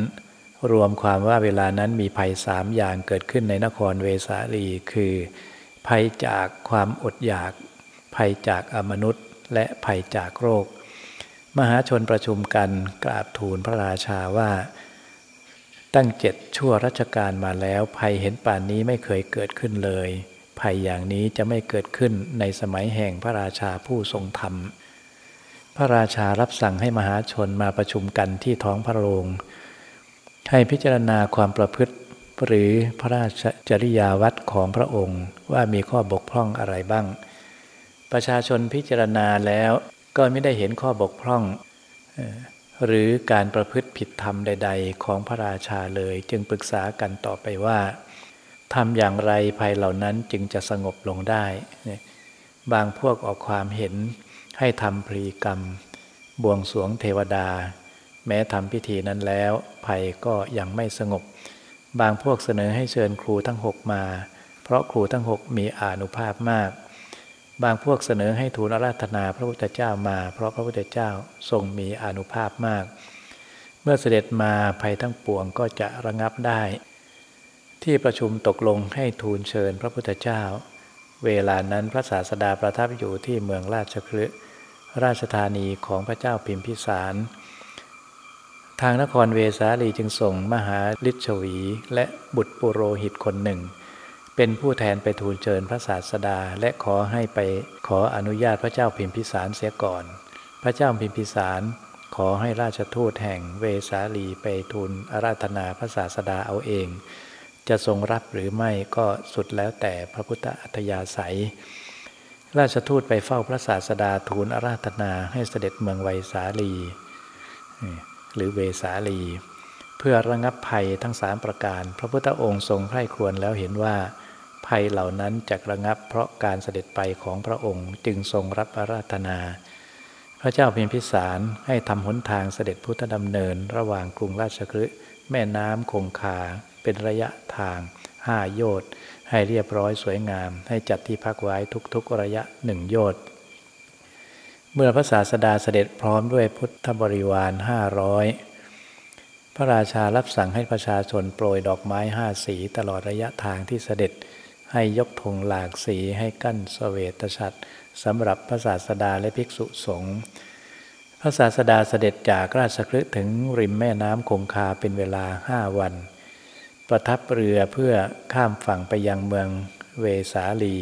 รวมความว่าเวลานั้นมีภัยสามอย่างเกิดขึ้นในนครเวสาลีคือ ภัยจากความอดอยาก ภัยจากอมนุษย์ และภัยจากโรค มหาชนประชุมกันกราบทูลพระราชาว่า ตั้งเจ็ดชั่วรัชกาลมาแล้ว ภัยเห็นป่านนี้ไม่เคยเกิดขึ้นเลย ภัยอย่างนี้จะไม่เกิดขึ้นในสมัยแห่งพระราชาผู้ทรงธรรม พระราชารับสั่งให้มหาชนมาประชุมกันที่ท้องพระโรงให้พิจารณาความประพฤติ หรือพระราชจริยาวัดของพระองค์ว่ามีข้อบกพร่องอะไรบ้าง ประชาชนพิจารณาแล้วก็ไม่ได้เห็นข้อบกพร่อง หรือการประพฤติผิดธรรมใด ๆ ของพระราชาเลยจึงปรึกษากันต่อไปว่าทำอย่างไรภัยเหล่านั้นจึงจะสงบลงได้ บางพวกออกความเห็นให้ทำพรีกรรม บวงสวงเทวดา แม้ทำพิธีนั้นแล้ว ภัยก็ยังไม่สงบ บางพวกเสนอให้เชิญครูทั้งหกมา เพราะครูทั้งหกมีอานุภาพมาก บางพวกเสนอให้ทูลอาราธนาพระพุทธเจ้ามา เพราะพระพุทธเจ้าทรงมีอานุภาพมาก เมื่อเสด็จมาภัยทั้งปวงก็จะระงับได้ ที่ประชุมตกลงให้ทูลเชิญพระพุทธเจ้า เวลานั้นพระศาสดาประทับอยู่ที่เมืองราชคฤห์ราชธานีของพระเจ้าพิมพิสาร ทางนครเวสาลีจึงส่งมหาฤชวีและบุตรปุโรหิตคนหนึ่ง เป็นผู้แทนไปทูลเชิญพระศาสดาและขอให้ไปขออนุญาตพระเจ้าพิมพิสารเสียก่อน พระเจ้าพิมพิสารขอให้ราชทูตแห่งเวสาลีไปทูลอาราธนาพระศาสดาเอาเอง จะทรงรับหรือไม่ก็สุดแล้วแต่พระพุทธอัธยาศัย ราชทูตไปเฝ้าพระศาสดาทูลอาราธนาให้เสด็จเมืองไวสาลี หรือเวสาลี เพื่อระงับภัยทั้งสามประการ พระพุทธองค์ทรงไข้ควรแล้วเห็นว่า ภัยเหล่านั้นจะระงับเพราะการเสด็จไปของพระองค์จึงทรงรับอาราธนา พระเจ้าพิมพิสารให้ทำหนทางเสด็จพุทธดำเนิน ระหว่างกรุงราชคฤห์แม่น้ำคงคา เป็นระยะทางห้าโยชน์ให้เรียบร้อยสวยงาม ให้จัดที่พักไว้ทุกๆระยะหนึ่งโยชน์ เมื่อพระศาสดาเสด็จพร้อมด้วยพุทธบริวารห้าร้อยพระราชารับสั่งให้ประชาชนโปรยดอกไม้ห้าสีตลอดระยะทางที่เสด็จให้ยกธงหลากสีให้กั้นสเวตฉัตรสำหรับพระศาสดาและภิกษุสงฆ์พระศาสดาเสด็จจากราชคลึถึงริมแม่น้ำคงคาเป็นเวลาห้าวัน ประทับเรือเพื่อข้ามฝั่งไปยังเมืองเวสาลี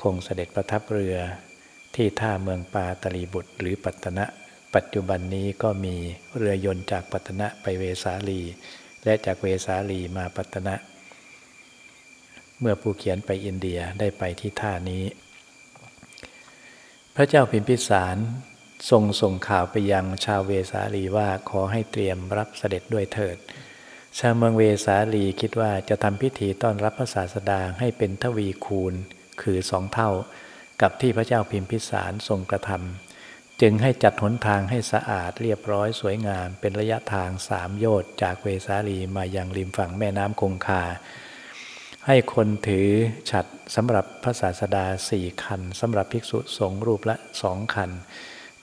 คงเสด็จประทับเรือ ที่ท่าเมืองปาตลีบุตรหรือปัตนะ ปัจจุบันนี้ก็มีเรือยนต์จากปัตนะไปเวสาลี และจากเวสาลีมาปัตนะ เมื่อผู้เขียนไปอินเดียได้ไปที่ท่านี้ พระเจ้าพิมพิสารทรงส่งข่าวไปยังชาวเวสาลีว่าขอให้เตรียมรับเสด็จด้วยเถิด ชาวเมืองเวสาลีคิดว่าจะทำพิธีต้อนรับพระศาสดาให้เป็นทวีคูณ คือสองเท่า กับที่พระเจ้าพิมพิสารทรงกระทำจึงให้จัดหนทางให้สะอาดเรียบร้อยสวยงาม เป็นระยะทางสามโยชน์จากเวสาลีมายังริมฝั่งแม่น้ำคงคา ให้คนถือฉัดสำหรับพระศาสดาสี่คันสำหรับภิกษุสงฆ์รูปละสองคัน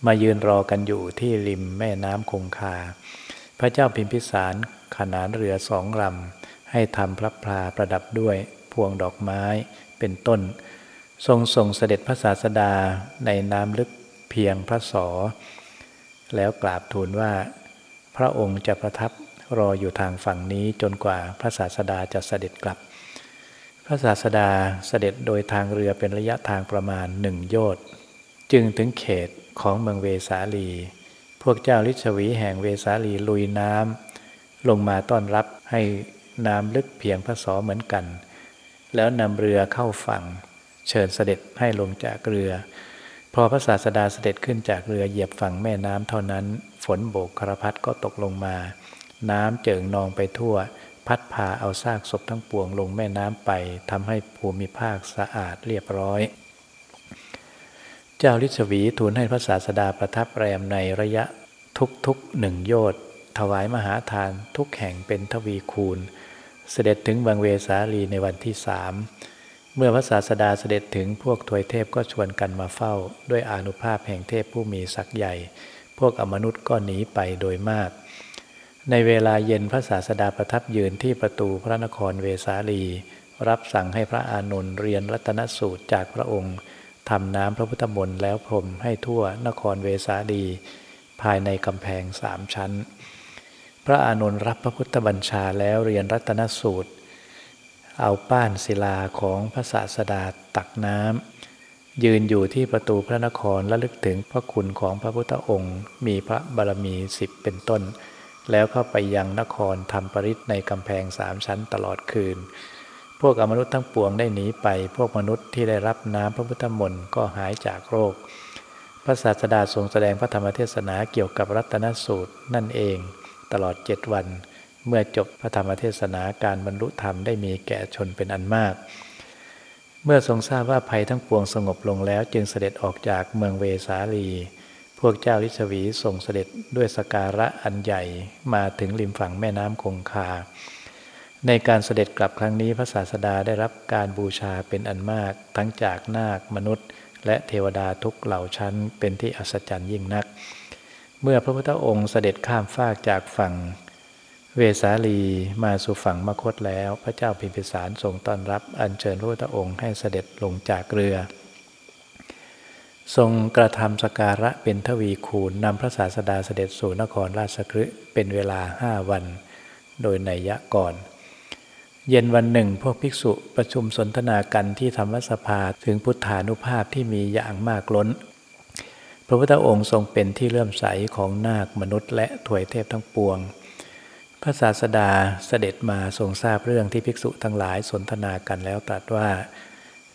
มายืนรอกันอยู่ที่ริมแม่น้ำคงคา พระเจ้าพิมพิสารขนานเรือสองลำให้ทำพระพลาประดับด้วยพวงดอกไม้เป็นต้น ทรงส่งเสด็จพระศาสดาในน้ำลึกเพียงพระสอ แล้วกราบทูลว่า พระองค์จะประทับรออยู่ทางฝั่งนี้จนกว่าพระศาสดาจะเสด็จกลับ พระศาสดาเสด็จโดยทางเรือเป็นระยะทางประมาณหนึ่งโยชน์จึงถึงเขตของเมืองเวสาลี พวกเจ้าลิชวีแห่งเวสาลีลุยน้ำลงมาต้อนรับให้น้ำลึกเพียงพระสอเหมือนกัน แล้วนำเรือเข้าฝั่ง เชิญเสด็จให้ลงจากเรือ พอพระศาสดาเสด็จขึ้นจากเรือเหยียบฝั่งแม่น้ำเท่านั้น ฝนโบกครพัดก็ตกลงมา น้ำเจิ่งนองไปทั่ว พัดพาเอาซากศพทั้งปวงลงแม่น้ำไปทำให้ภูมิภาคสะอาดเรียบร้อย เจ้าลิชวีทูลให้พระศาสดาประทับแรมในระยะทุกๆหนึ่งโยชน์ถวายมหาทานทุกแห่งเป็นทวีคูณ เสด็จถึงบางเวสาลีในวันที่สาม เมื่อพระศาสดาเสด็จถึงพวกทวยเทพก็ชวนกันมาเฝ้า ด้วยอนุภาพแห่งเทพผู้มีศักย์ใหญ่ พวกอมนุษย์ก็หนีไปโดยมาก ในเวลาเย็นพระศาสดาประทับยืนที่ประตูพระนครเวสาลี รับสั่งให้พระอานนท์เรียนรัตนสูตรจากพระองค์ทำน้ำพระพุทธมนต์แล้วพรมให้ทั่วนครเวสาลี ภายในกำแพงสามชั้น พระอานนท์รับพระพุทธบัญชาแล้วเรียนรัตนสูตร เอาป้านศิลาของพระศาสดาตักน้ำยืนอยู่ที่ประตูพระนครและลึกถึงพระคุณของพระพุทธองค์ มีพระบารมีสิบเป็นต้น แล้วเข้าไปยังนครทำปริศในกำแพงสามชั้นตลอดคืน พวกอมนุษย์ทั้งปวงได้หนีไป พวกมนุษย์ที่ได้รับน้ำพระพุทธมนต์ก็หายจากโรค พระศาสดาทรงแสดงพระธรรมเทศนาเกี่ยวกับรัตนสูตรนั่นเอง ตลอดเจ็ดวัน เมื่อจบพระธรรมเทศนาการบรรลุธรรมได้มีแก่ชนเป็นอันมาก เมื่อทรงทราบว่าภัยทั้งปวงสงบลงแล้วจึงเสด็จออกจากเมืองเวสาลี พวกเจ้าลิชวีส่งเสด็จด้วยสการะอันใหญ่มาถึงริมฝั่งแม่น้ำคงคา ในการเสด็จกลับครั้งนี้พระศาสดาได้รับการบูชาเป็นอันมาก ทั้งจากนาคมนุษย์ และเทวดาทุกเหล่าชั้นเป็นที่อัศจรรย์ยิ่งนัก เมื่อพระพุทธองค์เสด็จข้ามฟากจากฝั่ง เวสาลีมาสู่ฝั่งมคตแล้ว พระเจ้าพิมพิสารทรงต้อนรับอัญเชิญพระพุทธองค์ให้เสด็จลงจากเรือ ทรงกระทำสการะเป็นทวีคูณนำพระศาสดาเสด็จสู่นครราชกฤห์เป็นเวลาห้าวัน โดยในยะก่อน เย็นวันหนึ่งพวกภิกษุประชุมสนทนากันที่ธรรมสภาถึงพุทธานุภาพที่มีอย่างมากล้น พระพุทธองค์ทรงเป็นที่เลื่อมใสของนาคมนุษย์และถวยเทพทั้งปวง พระศาสดาเสด็จมาทรงทราบเรื่องที่ภิกษุทั้งหลายสนทนากันแล้วตรัสว่า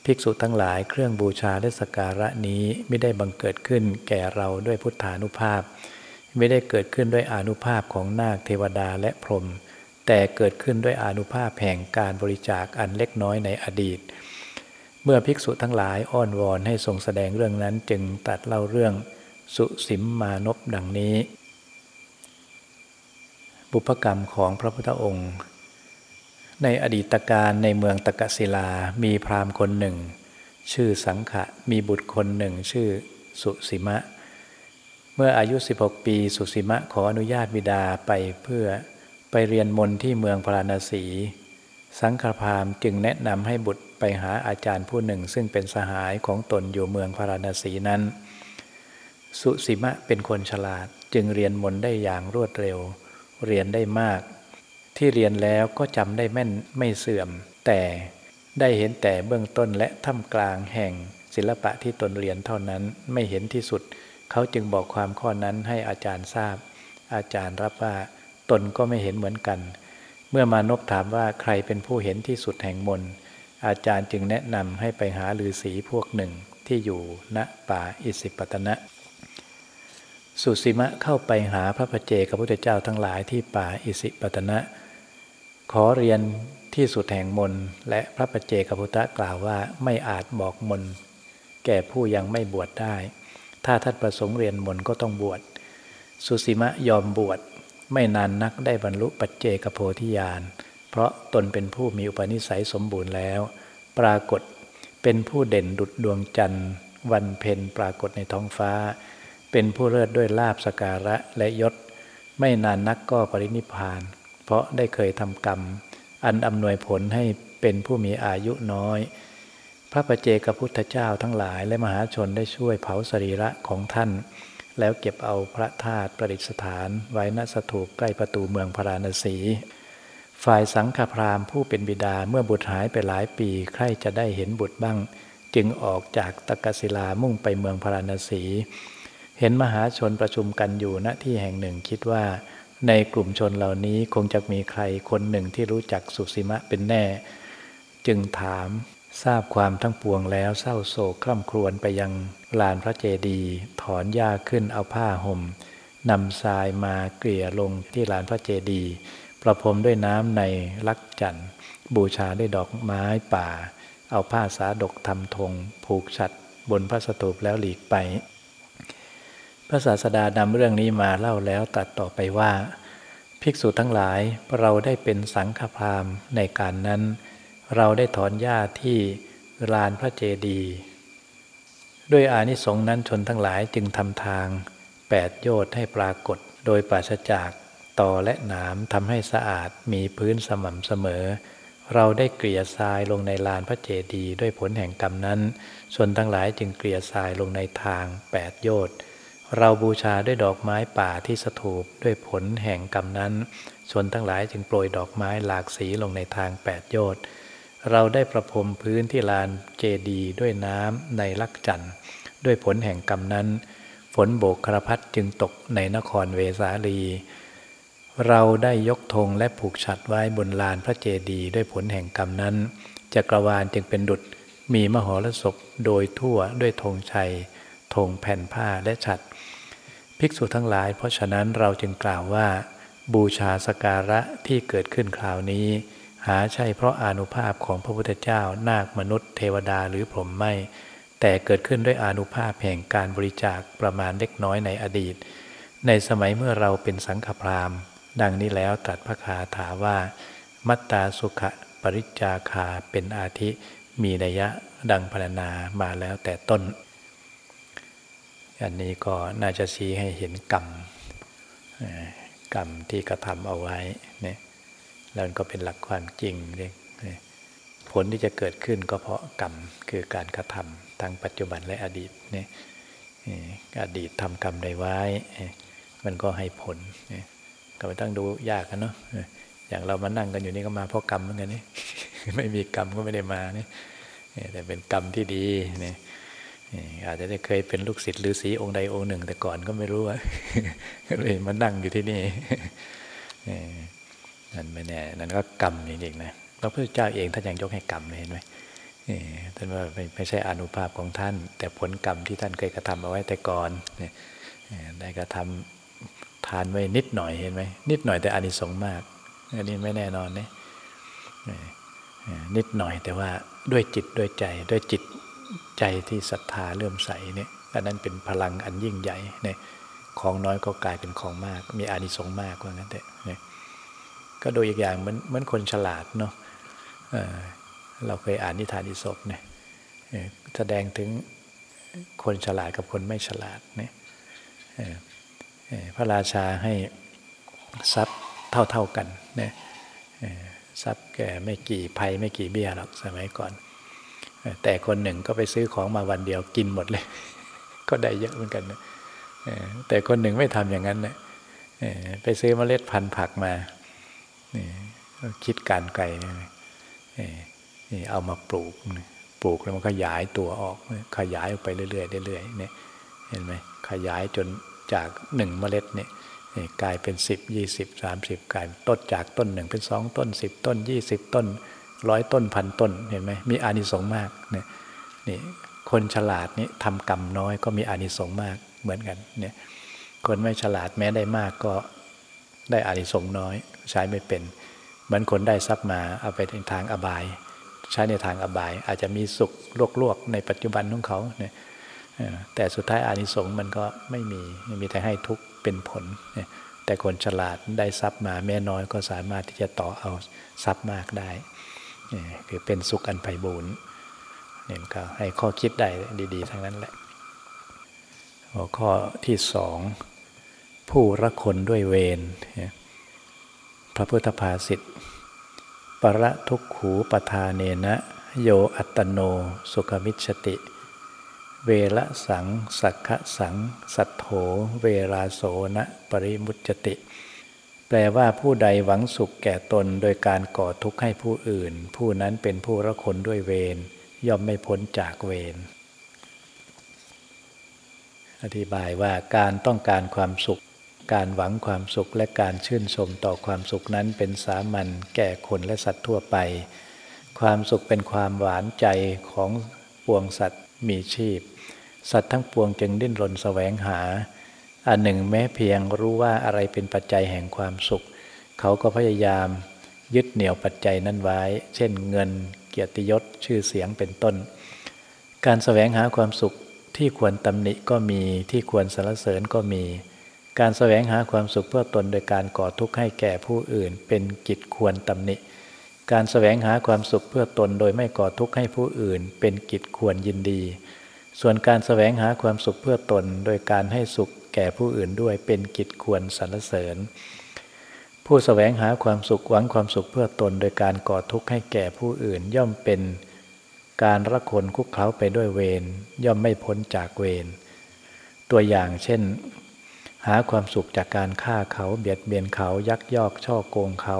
ภิกษุทั้งหลายเครื่องบูชาและสการะนี้ไม่ได้บังเกิดขึ้นแก่เราด้วยพุทธานุภาพ ไม่ได้เกิดขึ้นด้วยอนุภาพของนาคเทวดาและพรหมแต่เกิดขึ้นด้วยอนุภาพแห่งการบริจาคอันเล็กน้อยในอดีต เมื่อภิกษุทั้งหลายอ้อนวอนให้ทรงแสดงเรื่องนั้นจึงตัดเล่าเรื่องสุสิมมานพดังนี้ บุพกรรมของพระพุทธองค์ ในอดีตการในเมืองตะกศิลามีพราหมณ์คนหนึ่ง ชื่อสังขะมีบุตรคนหนึ่งชื่อสุสิมะ เมื่ออายุ 16 ปีสุสิมะขออนุญาตบิดาไปเพื่อไปเรียนมนที่เมืองพราณสี สังฆพามจึงแนะนำให้บุตรไปหาอาจารย์ผู้หนึ่ง ซึ่งเป็นสหายของตนอยู่เมืองพราณสีนั้น สุสิมะเป็นคนฉลาดจึงเรียนมนได้อย่างรวดเร็ว เรียนได้มาก ที่เรียนแล้วก็จำได้แม่นไม่เสื่อม แต่ได้เห็นแต่เบื้องต้นและท่ามกลางแห่งศิลปะที่ตนเรียนเท่านั้นไม่เห็นที่สุด เขาจึงบอกความข้อนั้นให้อาจารย์ทราบ อาจารย์รับว่าตนก็ไม่เห็นเหมือนกัน เมื่อมานพถามว่าใครเป็นผู้เห็นที่สุดแห่งมนอาจารย์จึงแนะนำให้ไปหาฤาษีพวกหนึ่งที่อยู่ณป่าอิสิปตนะ สุสีมะเข้าไปหาพระพเจกับพระพุทธเจ้าทั้งหลายที่ป่าอิสิปตนะ ขอเรียนที่สุดแห่งมนและพระปเจกพุทธะกล่าวว่าไม่อาจบอกมน แก่ผู้ยังไม่บวชได้ ถ้าท่านประสงค์เรียนมนก็ต้องบวชสุสีมะยอมบวชไม่นานนักได้บรรลุปัจเจกโพธิญาณเพราะตนเป็นผู้มีอุปนิสัยสมบูรณ์แล้ว ปรากฏเป็นผู้เด่นดุดดวงจันทร์ วันเพ็ญปรากฏในท้องฟ้า เป็นผู้เลิศด้วยลาบสการะและยศ ไม่นานนักก็ปรินิพาน เพราะได้เคยทำกรรม อันอำนวยผลให้เป็นผู้มีอายุน้อย พระประเจกพุทธเจ้าทั้งหลายและมหาชนได้ช่วยเผาสรีระของท่าน แล้วเก็บเอาพระธาตุประดิษฐาน ไว้ณสถูปใกล้ประตูเมืองพาราณสีฝ่ายสังฆพราหมณ์ผู้เป็นบิดาเมื่อบุตรหายไปหลายปี ใครจะได้เห็นบุตรบ้าง จึงออกจากตะกศิลามุ่งไปเมืองพาราณสี เห็นมหาชนประชุมกันอยู่ณที่แห่งหนึ่งคิดว่า ในกลุ่มชนเหล่านี้คงจะมีใครคนหนึ่งที่รู้จักสุสีมะเป็นแน่ จึงถามทราบความทั้งปวงแล้วเศร้าโศกคร่ำครวญไปยังลานพระเจดีย์ถอนหญ้าขึ้นเอาผ้าห่มนำทรายมาเกลี่ยลงที่ลานพระเจดีย์ประพรมด้วยน้ำในลักจันบูชาด้วยดอกไม้ป่า เอาผ้าสาดกทำธงผูกฉัดบนพระสถูปแล้วหลีกไป พระศาสดานำเรื่องนี้มาเล่าแล้วตัดต่อไปว่า ภิกษุทั้งหลายเราได้เป็นสังฆพรามในการนั้น เราได้ถอนหญ้าที่ลานพระเจดีย์ด้วยอานิสงส์นั้นชนทั้งหลายจึงทำทางแปดโยชน์ให้ปรากฏโดยปราศจากต่อและหนามทำให้สะอาดมีพื้นสม่ำเสมอ เราได้เกลี่ยทรายลงในลานพระเจดีย์ด้วยผลแห่งกรรมนั้นชนทั้งหลายจึงเกลี่ยทรายลงในทางแปดโยชน์ เราบูชาด้วยดอกไม้ป่าที่สถูปด้วยผลแห่งกรรมนั้น ชนทั้งหลายจึงโปรยดอกไม้หลากสีลงในทางแปดโยชน์เราได้ประพรมพื้นที่ลานเจดีด้วยน้ำในลักจันด้วยผลแห่งกรรมนั้น ฝนโบกครพัดจึงตกในนครเวสาลี เราได้ยกธงและผูกฉัดไว้บนลานพระเจดีด้วยผลแห่งกรรมนั้นจักรวาลจึงเป็นดุจมีมหรสพโดยทั่วด้วยธงชัยธงแผ่นผ้าและฉัด ภิกษุทั้งหลาย เพราะฉะนั้นเราจึงกล่าวว่า บูชาสการะที่เกิดขึ้นคราวนี้ หาใช่เพราะอนุภาพของพระพุทธเจ้านาคมนุษย์เทวดาหรือพรหมไม่ แต่เกิดขึ้นด้วยอนุภาพแห่งการบริจาคประมาณเล็กน้อยในอดีต ในสมัยเมื่อเราเป็นสังฆพราหมณ์ ดังนี้แล้วตรัสพระคาถาว่า มัตตาสุขปริจาคาเป็นอาทิมีนัยะดังพรรณนามาแล้วแต่ต้น อันนี้ก็น่าจะชี้ให้เห็นกรรมกรรมที่กระทำเอาไว้เนี่ยแล้วก็เป็นหลักความจริงเยผลที่จะเกิดขึ้นก็เพราะกรรมคือการกระทำทั้งปัจจุบันและอดีตเนี่ยอดีตทำกรรมใดไว้ มันก็ให้ผลก็ไม่ต้องดูยากกันเนาะอย่างเรามานั่งกันอยู่นี่ก็มาเพราะกรรมเหมือนกันนี่ไม่มีกรรมก็ไม่ได้มานี่แต่เป็นกรรมที่ดีนี่ อาจจะได้เคยเป็นลูกศิษย์ฤาษีองค์ใดองค์หนึ่ง แต่ก่อนก็ไม่รู้ว่าเลยมานั่งอยู่ที่นี่นั่นไม่แน่นั่นก็กรรมจริงๆนะพระพุทธเจ้าเองท่านยังยกให้กรรมเลยเห็นไหมท่านว่าไม่ใช่อนุภาพของท่าน แต่ผลกรรมที่ท่านเคยกระทำเอาไว้แต่ก่อนได้กระทำทานไว้นิดหน่อยเห็นไหมนิดหน่อยแต่อานิสงส์มากอันนี้ไม่แน่นอนเนี่ยนิดหน่อยแต่ว่าด้วยจิตด้วยใจด้วยจิต ใจที่ศรัทธาเลื่อมใสเนี่ยอันนั้นเป็นพลังอันยิ่งใหญ่เนี่ยของน้อยก็กลายเป็นของมาก มีอานิสงส์มากว่างั้นแต่เนี่ยก็โดยอีกอย่างเหมือนเหมือนคนฉลาดเนาะเเราเคยอ่านนิทานอิศบเนี่ยแสดงถึงคนฉลาดกับคนไม่ฉลาดเนี่ยพระราชาให้ทรัพย์เท่าๆกันเนี่ยทรัพย์แก่ไม่กี่ภัยไม่กี่เบี้ยหรอกสมัยก่อน แต่คนหนึ่งก็ไปซื้อของมาวันเดียวกินหมดเลย ก็ได้เยอะเหมือนกันนะแต่คนหนึ่งไม่ทำอย่างนั้นนะไปซื้อเมล็ดพันธุ์ผักมาคิดการไกลนี่เอามาปลูก ปลูกแล้วมันขยายตัวออก ขยายออกไปเรื่อยๆเรื่อยๆเนี่ยเห็นไหมขยายจนจากหนึ่งเมล็ดเนี่ยกลายเป็นสิบยี่สิบสามสิบกลายต้นจากต้นหนึ่งเป็นสองต้นสิบต้นยี่สิบต้น ร้อยต้นพันต้นเห็นไหมมีอานิสงส์มากเนี่ยนี่คนฉลาดนี่ทำกรรมน้อยก็มีอานิสงส์มากเหมือนกันเนี่ยคนไม่ฉลาดแม้ได้มากก็ได้อานิสงส์น้อย ใช้ไม่เป็นเหมือนคนได้ทรัพย์มาเอาไปในทางอบาย ใช้ในทางอบาย อาจจะมีสุขลวกๆในปัจจุบันของเขาเนี่ยแต่สุดท้ายอานิสงส์มันก็ไม่มีมีแต่ให้ทุกเป็นผล แต่คนฉลาดได้ทรัพย์มาแม่น้อยก็สามารถที่จะต่อเอาทรัพย์มากได้ คือเป็นสุขอันไพบูรณ์เนี่ยก็ให้ข้อคิดได้ดี ๆ ทั้งนั้นแหละ หัวข้อที่สอง ผู้รักคนด้วยเวรพระพุทธภาษิตปรทุกขูปทาเนนะ โยอัตโน สุขมิชติ เวละสัง สักขะสัง สัทโธ เวราโสนะ ปริมุจติ แปลว่าผู้ใดหวังสุขแก่ตนโดยการก่อทุกข์ให้ผู้อื่น ผู้นั้นเป็นผู้รักคนด้วยเวรย่อมไม่พ้นจากเวรอธิบายว่าการต้องการความสุข การหวังความสุขและการชื่นชมต่อความสุขนั้นเป็นสามัญแก่คนและสัตว์ทั่วไป ความสุขเป็นความหวานใจของปวงสัตว์มีชีพ สัตว์ทั้งปวงจึงดิ้นรนแสวงหา อันหนึ่งแม้เพียงรู้ว่าอะไรเป็นปัจจัยแห่งความสุข เขาก็พยายามยึดเหนี่ยวปัจจัยนั้นไว้ เช่นเงินเกียรติยศชื่อเสียงเป็นต้น การแสวงหาความสุขที่ควรตำหนิก็มีที่ควรสรรเสริญก็มี การแสวงหาความสุขเพื่อตนโดยการก่อทุกข์ให้แก่ผู้อื่น เป็นกิจควรตำหนิ การแสวงหาความสุขเพื่อตนโดยไม่ก่อทุกข์ให้ผู้อื่น เป็นกิจควรยินดี ส่วนการแสวงหาความสุขเพื่อตนโดยการให้สุข แก่ผู้อื่นด้วยเป็นกิจควรสรรเสริญ ผู้แสวงหาความสุขหวังความสุขเพื่อตน โดยการก่อทุกข์ให้แก่ผู้อื่นย่อมเป็นการรักคนคุกเขาไปด้วยเวรย่อมไม่พ้นจากเวรตัวอย่างเช่น หาความสุขจากการฆ่าเขาเบียดเบียนเขายักยอกช่อโกงเขา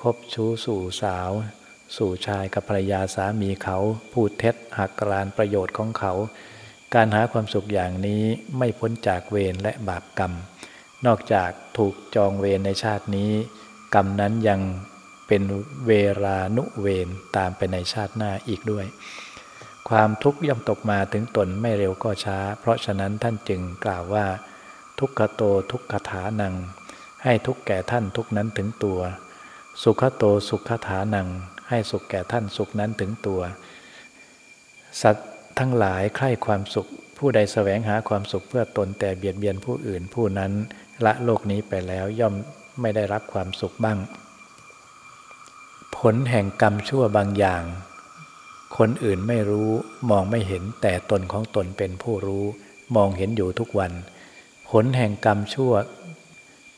คบชู้สู่สาว สู่ชายกับภรรยาสามีเขา พูดเท็จหักกรานประโยชน์ของเขา การหาความสุขอย่างนี้ไม่พ้นจากเวรและบาปกรรม นอกจากถูกจองเวรในชาตินี้ กรรมนั้นยังเป็นเวรานุเวนตามไปในชาติหน้าอีกด้วย ความทุกข์ย่อมตกมาถึงตนไม่เร็วก็ช้า เพราะฉะนั้นท่านจึงกล่าวว่า ทุกขโตทุกขถานัง ให้ทุกแก่ท่านทุกนั้นถึงตัว สุขโตสุขถานัง ให้สุขแก่ท่านสุขนั้นถึงตัว สัต ทั้งหลายใคร่ความสุข ผู้ใดแสวงหาความสุขเพื่อตนแต่เบียดเบียนผู้อื่นผู้นั้นละโลกนี้ไปแล้วย่อมไม่ได้รับความสุขบ้าง ผลแห่งกรรมชั่วบางอย่าง คนอื่นไม่รู้มองไม่เห็นแต่ตนของตนเป็นผู้รู้ มองเห็นอยู่ทุกวัน ผลแห่งกรรมชั่ว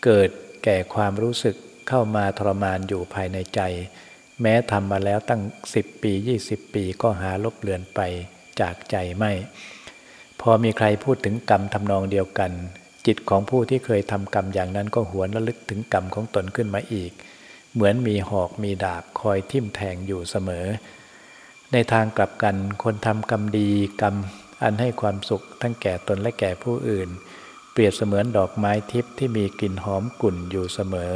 เกิดแก่ความรู้สึกเข้ามาทรมานอยู่ภายในใจ แม้ทำมาแล้วตั้งสิบปียี่สิบปีก็หาลบเลือนไป จากใจไม่ พอมีใครพูดถึงกรรมทำนองเดียวกัน จิตของผู้ที่เคยทำกรรมอย่างนั้นก็หวนระลึกถึงกรรมของตนขึ้นมาอีก เหมือนมีหอกมีดาบคอยทิ่มแทงอยู่เสมอ ในทางกลับกันคนทำกรรมดีกรรมอันให้ความสุขทั้งแก่ตนและแก่ผู้อื่น เปรียบเสมือนดอกไม้ทิพย์ที่มีกลิ่นหอมกลุ่นอยู่เสมอ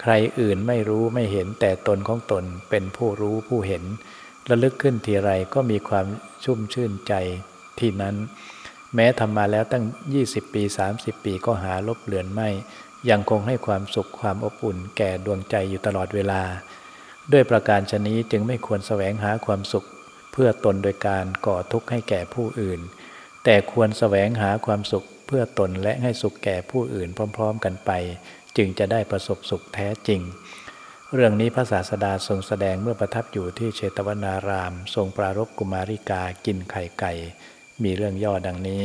ใครอื่นไม่รู้ไม่เห็นแต่ตนของตนเป็นผู้รู้ผู้เห็น ระลึกขึ้นทีไรก็มีความชุ่มชื่นใจที่นั้น แม้ทำมาแล้วตั้ง 20 ปี 30 ปีก็หาลบเลือนไม่ ยังคงให้ความสุขความอบอุ่นแก่ดวงใจอยู่ตลอดเวลา ด้วยประการชนี้จึงไม่ควรแสวงหาความสุข เพื่อตนโดยการก่อทุกข์ให้แก่ผู้อื่น แต่ควรแสวงหาความสุขเพื่อตนและให้สุขแก่ผู้อื่นพร้อม ๆ กันไป จึงจะได้ประสบสุขแท้จริง เรื่องนี้พระศาสดาทรงแสดงเมื่อประทับอยู่ที่เชตวนาราม ทรงปรารบกุมาริกากินไข่ไก่ มีเรื่องย่อดังนี้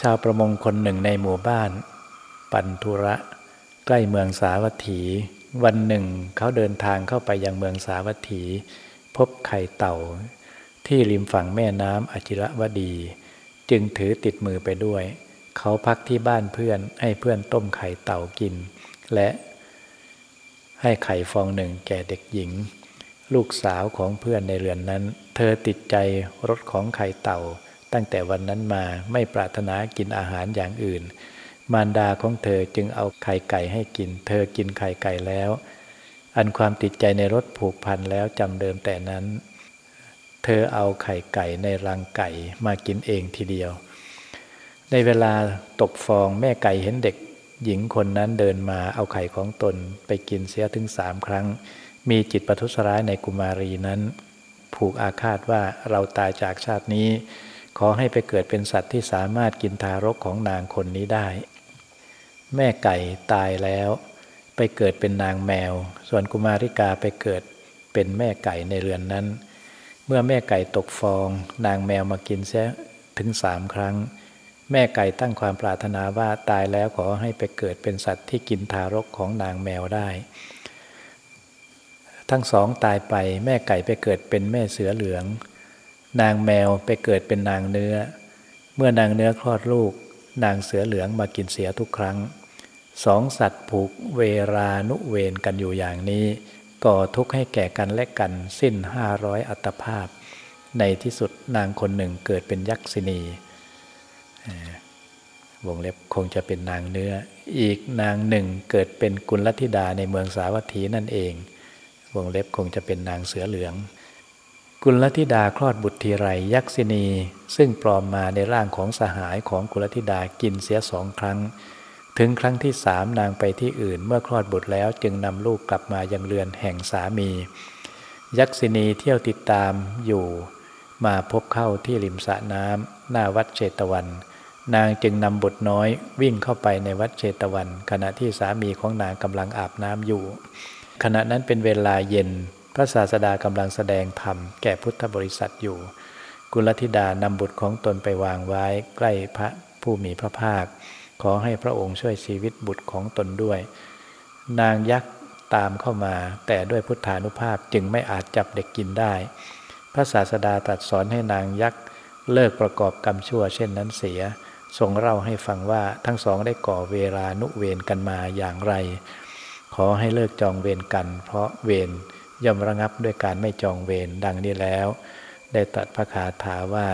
ชาวประมงคนหนึ่งในหมู่บ้าน ปันธุระ ใกล้เมืองสาวัตถี วันหนึ่งเขาเดินทางเข้าไปยังเมืองสาวัตถี พบไข่เต่า ที่ริมฝั่งแม่น้ำอจิรวดี จึงถือติดมือไปด้วย เขาพักที่บ้านเพื่อนให้เพื่อนต้มไข่เต่ากิน และให้ไข่ฟองหนึ่งแก่เด็กหญิง ลูกสาวของเพื่อนในเรือนนั้น เธอติดใจรสของไข่เต่า ตั้งแต่วันนั้นมาไม่ปรารถนากินอาหารอย่างอื่น มารดาของเธอจึงเอาไข่ไก่ให้กิน เธอกินไข่ไก่แล้ว อันความติดใจในรสผูกพันแล้วจำเดิมแต่นั้น เธอเอาไข่ไก่ในรังไก่มากินเองทีเดียว ในเวลาตกฟองแม่ไก่เห็นเด็ก หญิงคนนั้นเดินมาเอาไข่ของตนไปกินเสียถึงสามครั้ง มีจิตประทุษร้ายในกุมารีนั้น ผูกอาฆาตว่าเราตายจากชาตินี้ ขอให้ไปเกิดเป็นสัตว์ที่สามารถกินทารกของนางคนนี้ได้ แม่ไก่ตายแล้ว ไปเกิดเป็นนางแมว ส่วนกุมาริกาไปเกิดเป็นแม่ไก่ในเรือนนั้น เมื่อแม่ไก่ตกฟอง นางแมวมากินเสียถึงสามครั้ง แม่ไก่ตั้งความปรารถนาว่าตายแล้วขอให้ไปเกิดเป็นสัตว์ที่กินทารกของนางแมวได้ ทั้งสองตายไปแม่ไก่ไปเกิดเป็นแม่เสือเหลือง นางแมวไปเกิดเป็นนางเนื้อ เมื่อนางเนื้อคลอดลูก นางเสือเหลืองมากินเสียทุกครั้งสองสัตว์ผูกเวรานุเวนกันอยู่อย่างนี้ ก่อทุกข์ให้แก่กันและกันสิ้นห้าร้อยอัตภาพ ในที่สุดนางคนหนึ่งเกิดเป็นยักษินี วงเล็บคงจะเป็นนางเนื้อ อีกนางหนึ่งเกิดเป็นกุลธิดาในเมืองสาวัตถีนั่นเอง วงเล็บคงจะเป็นนางเสือเหลือง กุลธิดาคลอดบุตรทีไรยักษินี ซึ่งปลอมมาในร่างของสหายของกุลธิดากินเสียสองครั้ง ถึงครั้งที่สามนางไปที่อื่นเมื่อคลอดบุตรแล้วจึงนำลูกกลับมายังเรือนแห่งสามี ยักษินีเที่ยวติดตามอยู่ มาพบเข้าที่ริมสระน้ำหน้าวัดเชตวัน นางจึงนำบุตรน้อยวิ่งเข้าไปในวัดเชตวัน ขณะที่สามีของนางกำลังอาบน้ำอยู่ ขณะนั้นเป็นเวลาเย็น พระศาสดากำลังแสดงธรรมแก่พุทธบริษัทอยู่ กุลธิดานำบุตรของตนไปวางไว้ ใกล้พระผู้มีพระภาค ขอให้พระองค์ช่วยชีวิตบุตรของตนด้วย นางยักษ์ตามเข้ามา แต่ด้วยพุทธานุภาพจึงไม่อาจจับเด็กกินได้ พระศาสดาตรัสสอนให้นางยักษ์เลิกประกอบกรรมชั่วเช่นนั้นเสีย ทรงเล่าให้ฟังว่าทั้งสองได้ก่อเวลานุเวรกันมาอย่างไร ขอให้เลิกจองเวรกัน เพราะเวรย่อมระงับด้วยการไม่จองเวรดังนี้แล้ว ได้ตรัสพระคาถาว่า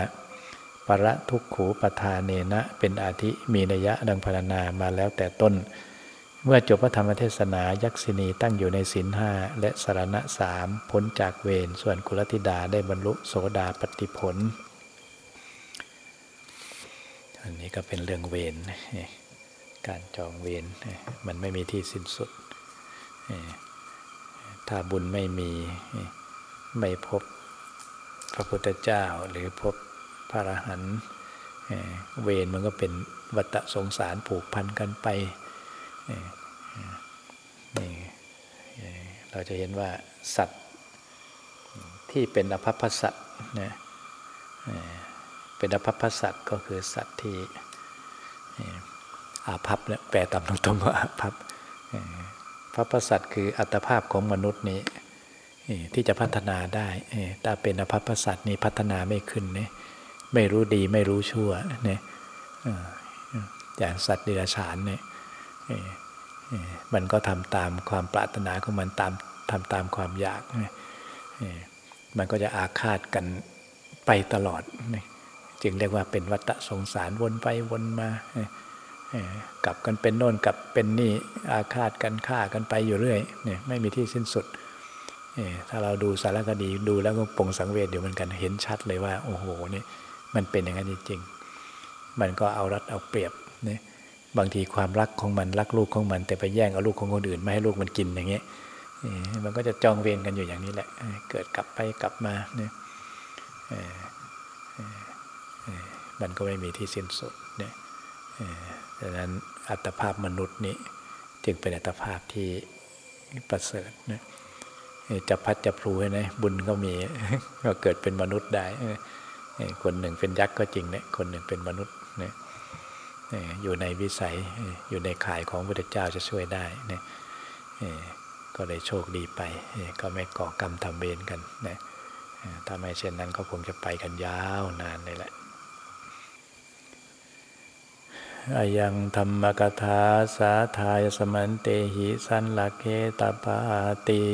ปรทุกขูปทาเนนะ เป็นอาทิมีนัยยะดังพรรณนามาแล้วแต่ต้น เมื่อจบพระธรรมเทศนายักษินีตั้งอยู่ในศีลห้าและสารณะสามพ้นจากเวรส่วนกุลธิดาได้บรรลุโสดาปฏิผล อันนี้ก็เป็นเรื่องเวรการจองเวรมันไม่มีที่สิ้นสุด ถ้าบุญไม่มีไม่พบพระพุทธเจ้าหรือพบพระอรหันต์เวรมันก็เป็นวัฏสงสารผูกพันกันไปนี่เราจะเห็นว่าสัตว์ที่เป็นอภัพพสัตว์นะ เป็นอภัพพสัตว์ก็คือสัตว์ที่อาภัพเนี่ยแปลตามตรงๆว่าอาภัพพระพสัตว์คืออัตภาพของมนุษย์นี้ที่จะพัฒนาได้ถ้าเป็นอภัพพสัตว์นี้พัฒนาไม่ขึ้นเนี่ยไม่รู้ดีไม่รู้ชั่วเนี่ยอย่างสัตว์เดรัจฉานเนี่ยมันก็ทำตามความปรารถนาของมันตามทำตามความอยาก มันก็จะอาฆาตกันไปตลอด จึงเรียกว่าเป็นวัฏสงสารวนไปวนมากลับกันเป็นโน่นกลับเป็นนี่อาฆาตกันฆ่ากันไปอยู่เรื่อยเนี่ยไม่มีที่สิ้นสุดเออถ้าเราดูสารคดีดูแล้วก็ปงสังเวชอยู่เหมือนกันเห็นชัดเลยว่า โอ้โหนี่มันเป็นอย่างนั้นจริงๆมันก็เอารัดเอาเปรียบเนี่ยบางทีความรักของมันรักลูกของมัน แต่ไปแย่งเอาลูกของคนอื่นไม่ให้ลูกมันกินอย่างเงี้ยเออมันก็จะจองเวรกันอยู่อย่างนี้แหละ เกิดกลับไปกลับมาเนี่ยเออเออเออ มันก็ไม่มีที่สิ้นสุดเนี่ยดังนั้นอัตภาพมนุษย์นี้จึงเป็นอัตภาพที่ประเสริฐนะจะพัดจะพลูนะบุญก็มีก็เกิดเป็นมนุษย์ได้ คนหนึ่งเป็นยักษ์ก็จริงเนี่ยคนหนึ่งเป็นมนุษย์เนี่ยอยู่ในวิสัยอยู่ในข่ายของพระเจ้าจะช่วยได้เนี่ยก็เลยโชคดีไป ก็ไม่ก่อกรรมทำเวรกันนะถ้าไม่เช่นนั้นก็คงจะไปกันยาวนานเลยแหละ อายังธรรมกถาสาทายสมันเตหิสันลกเคตปาติ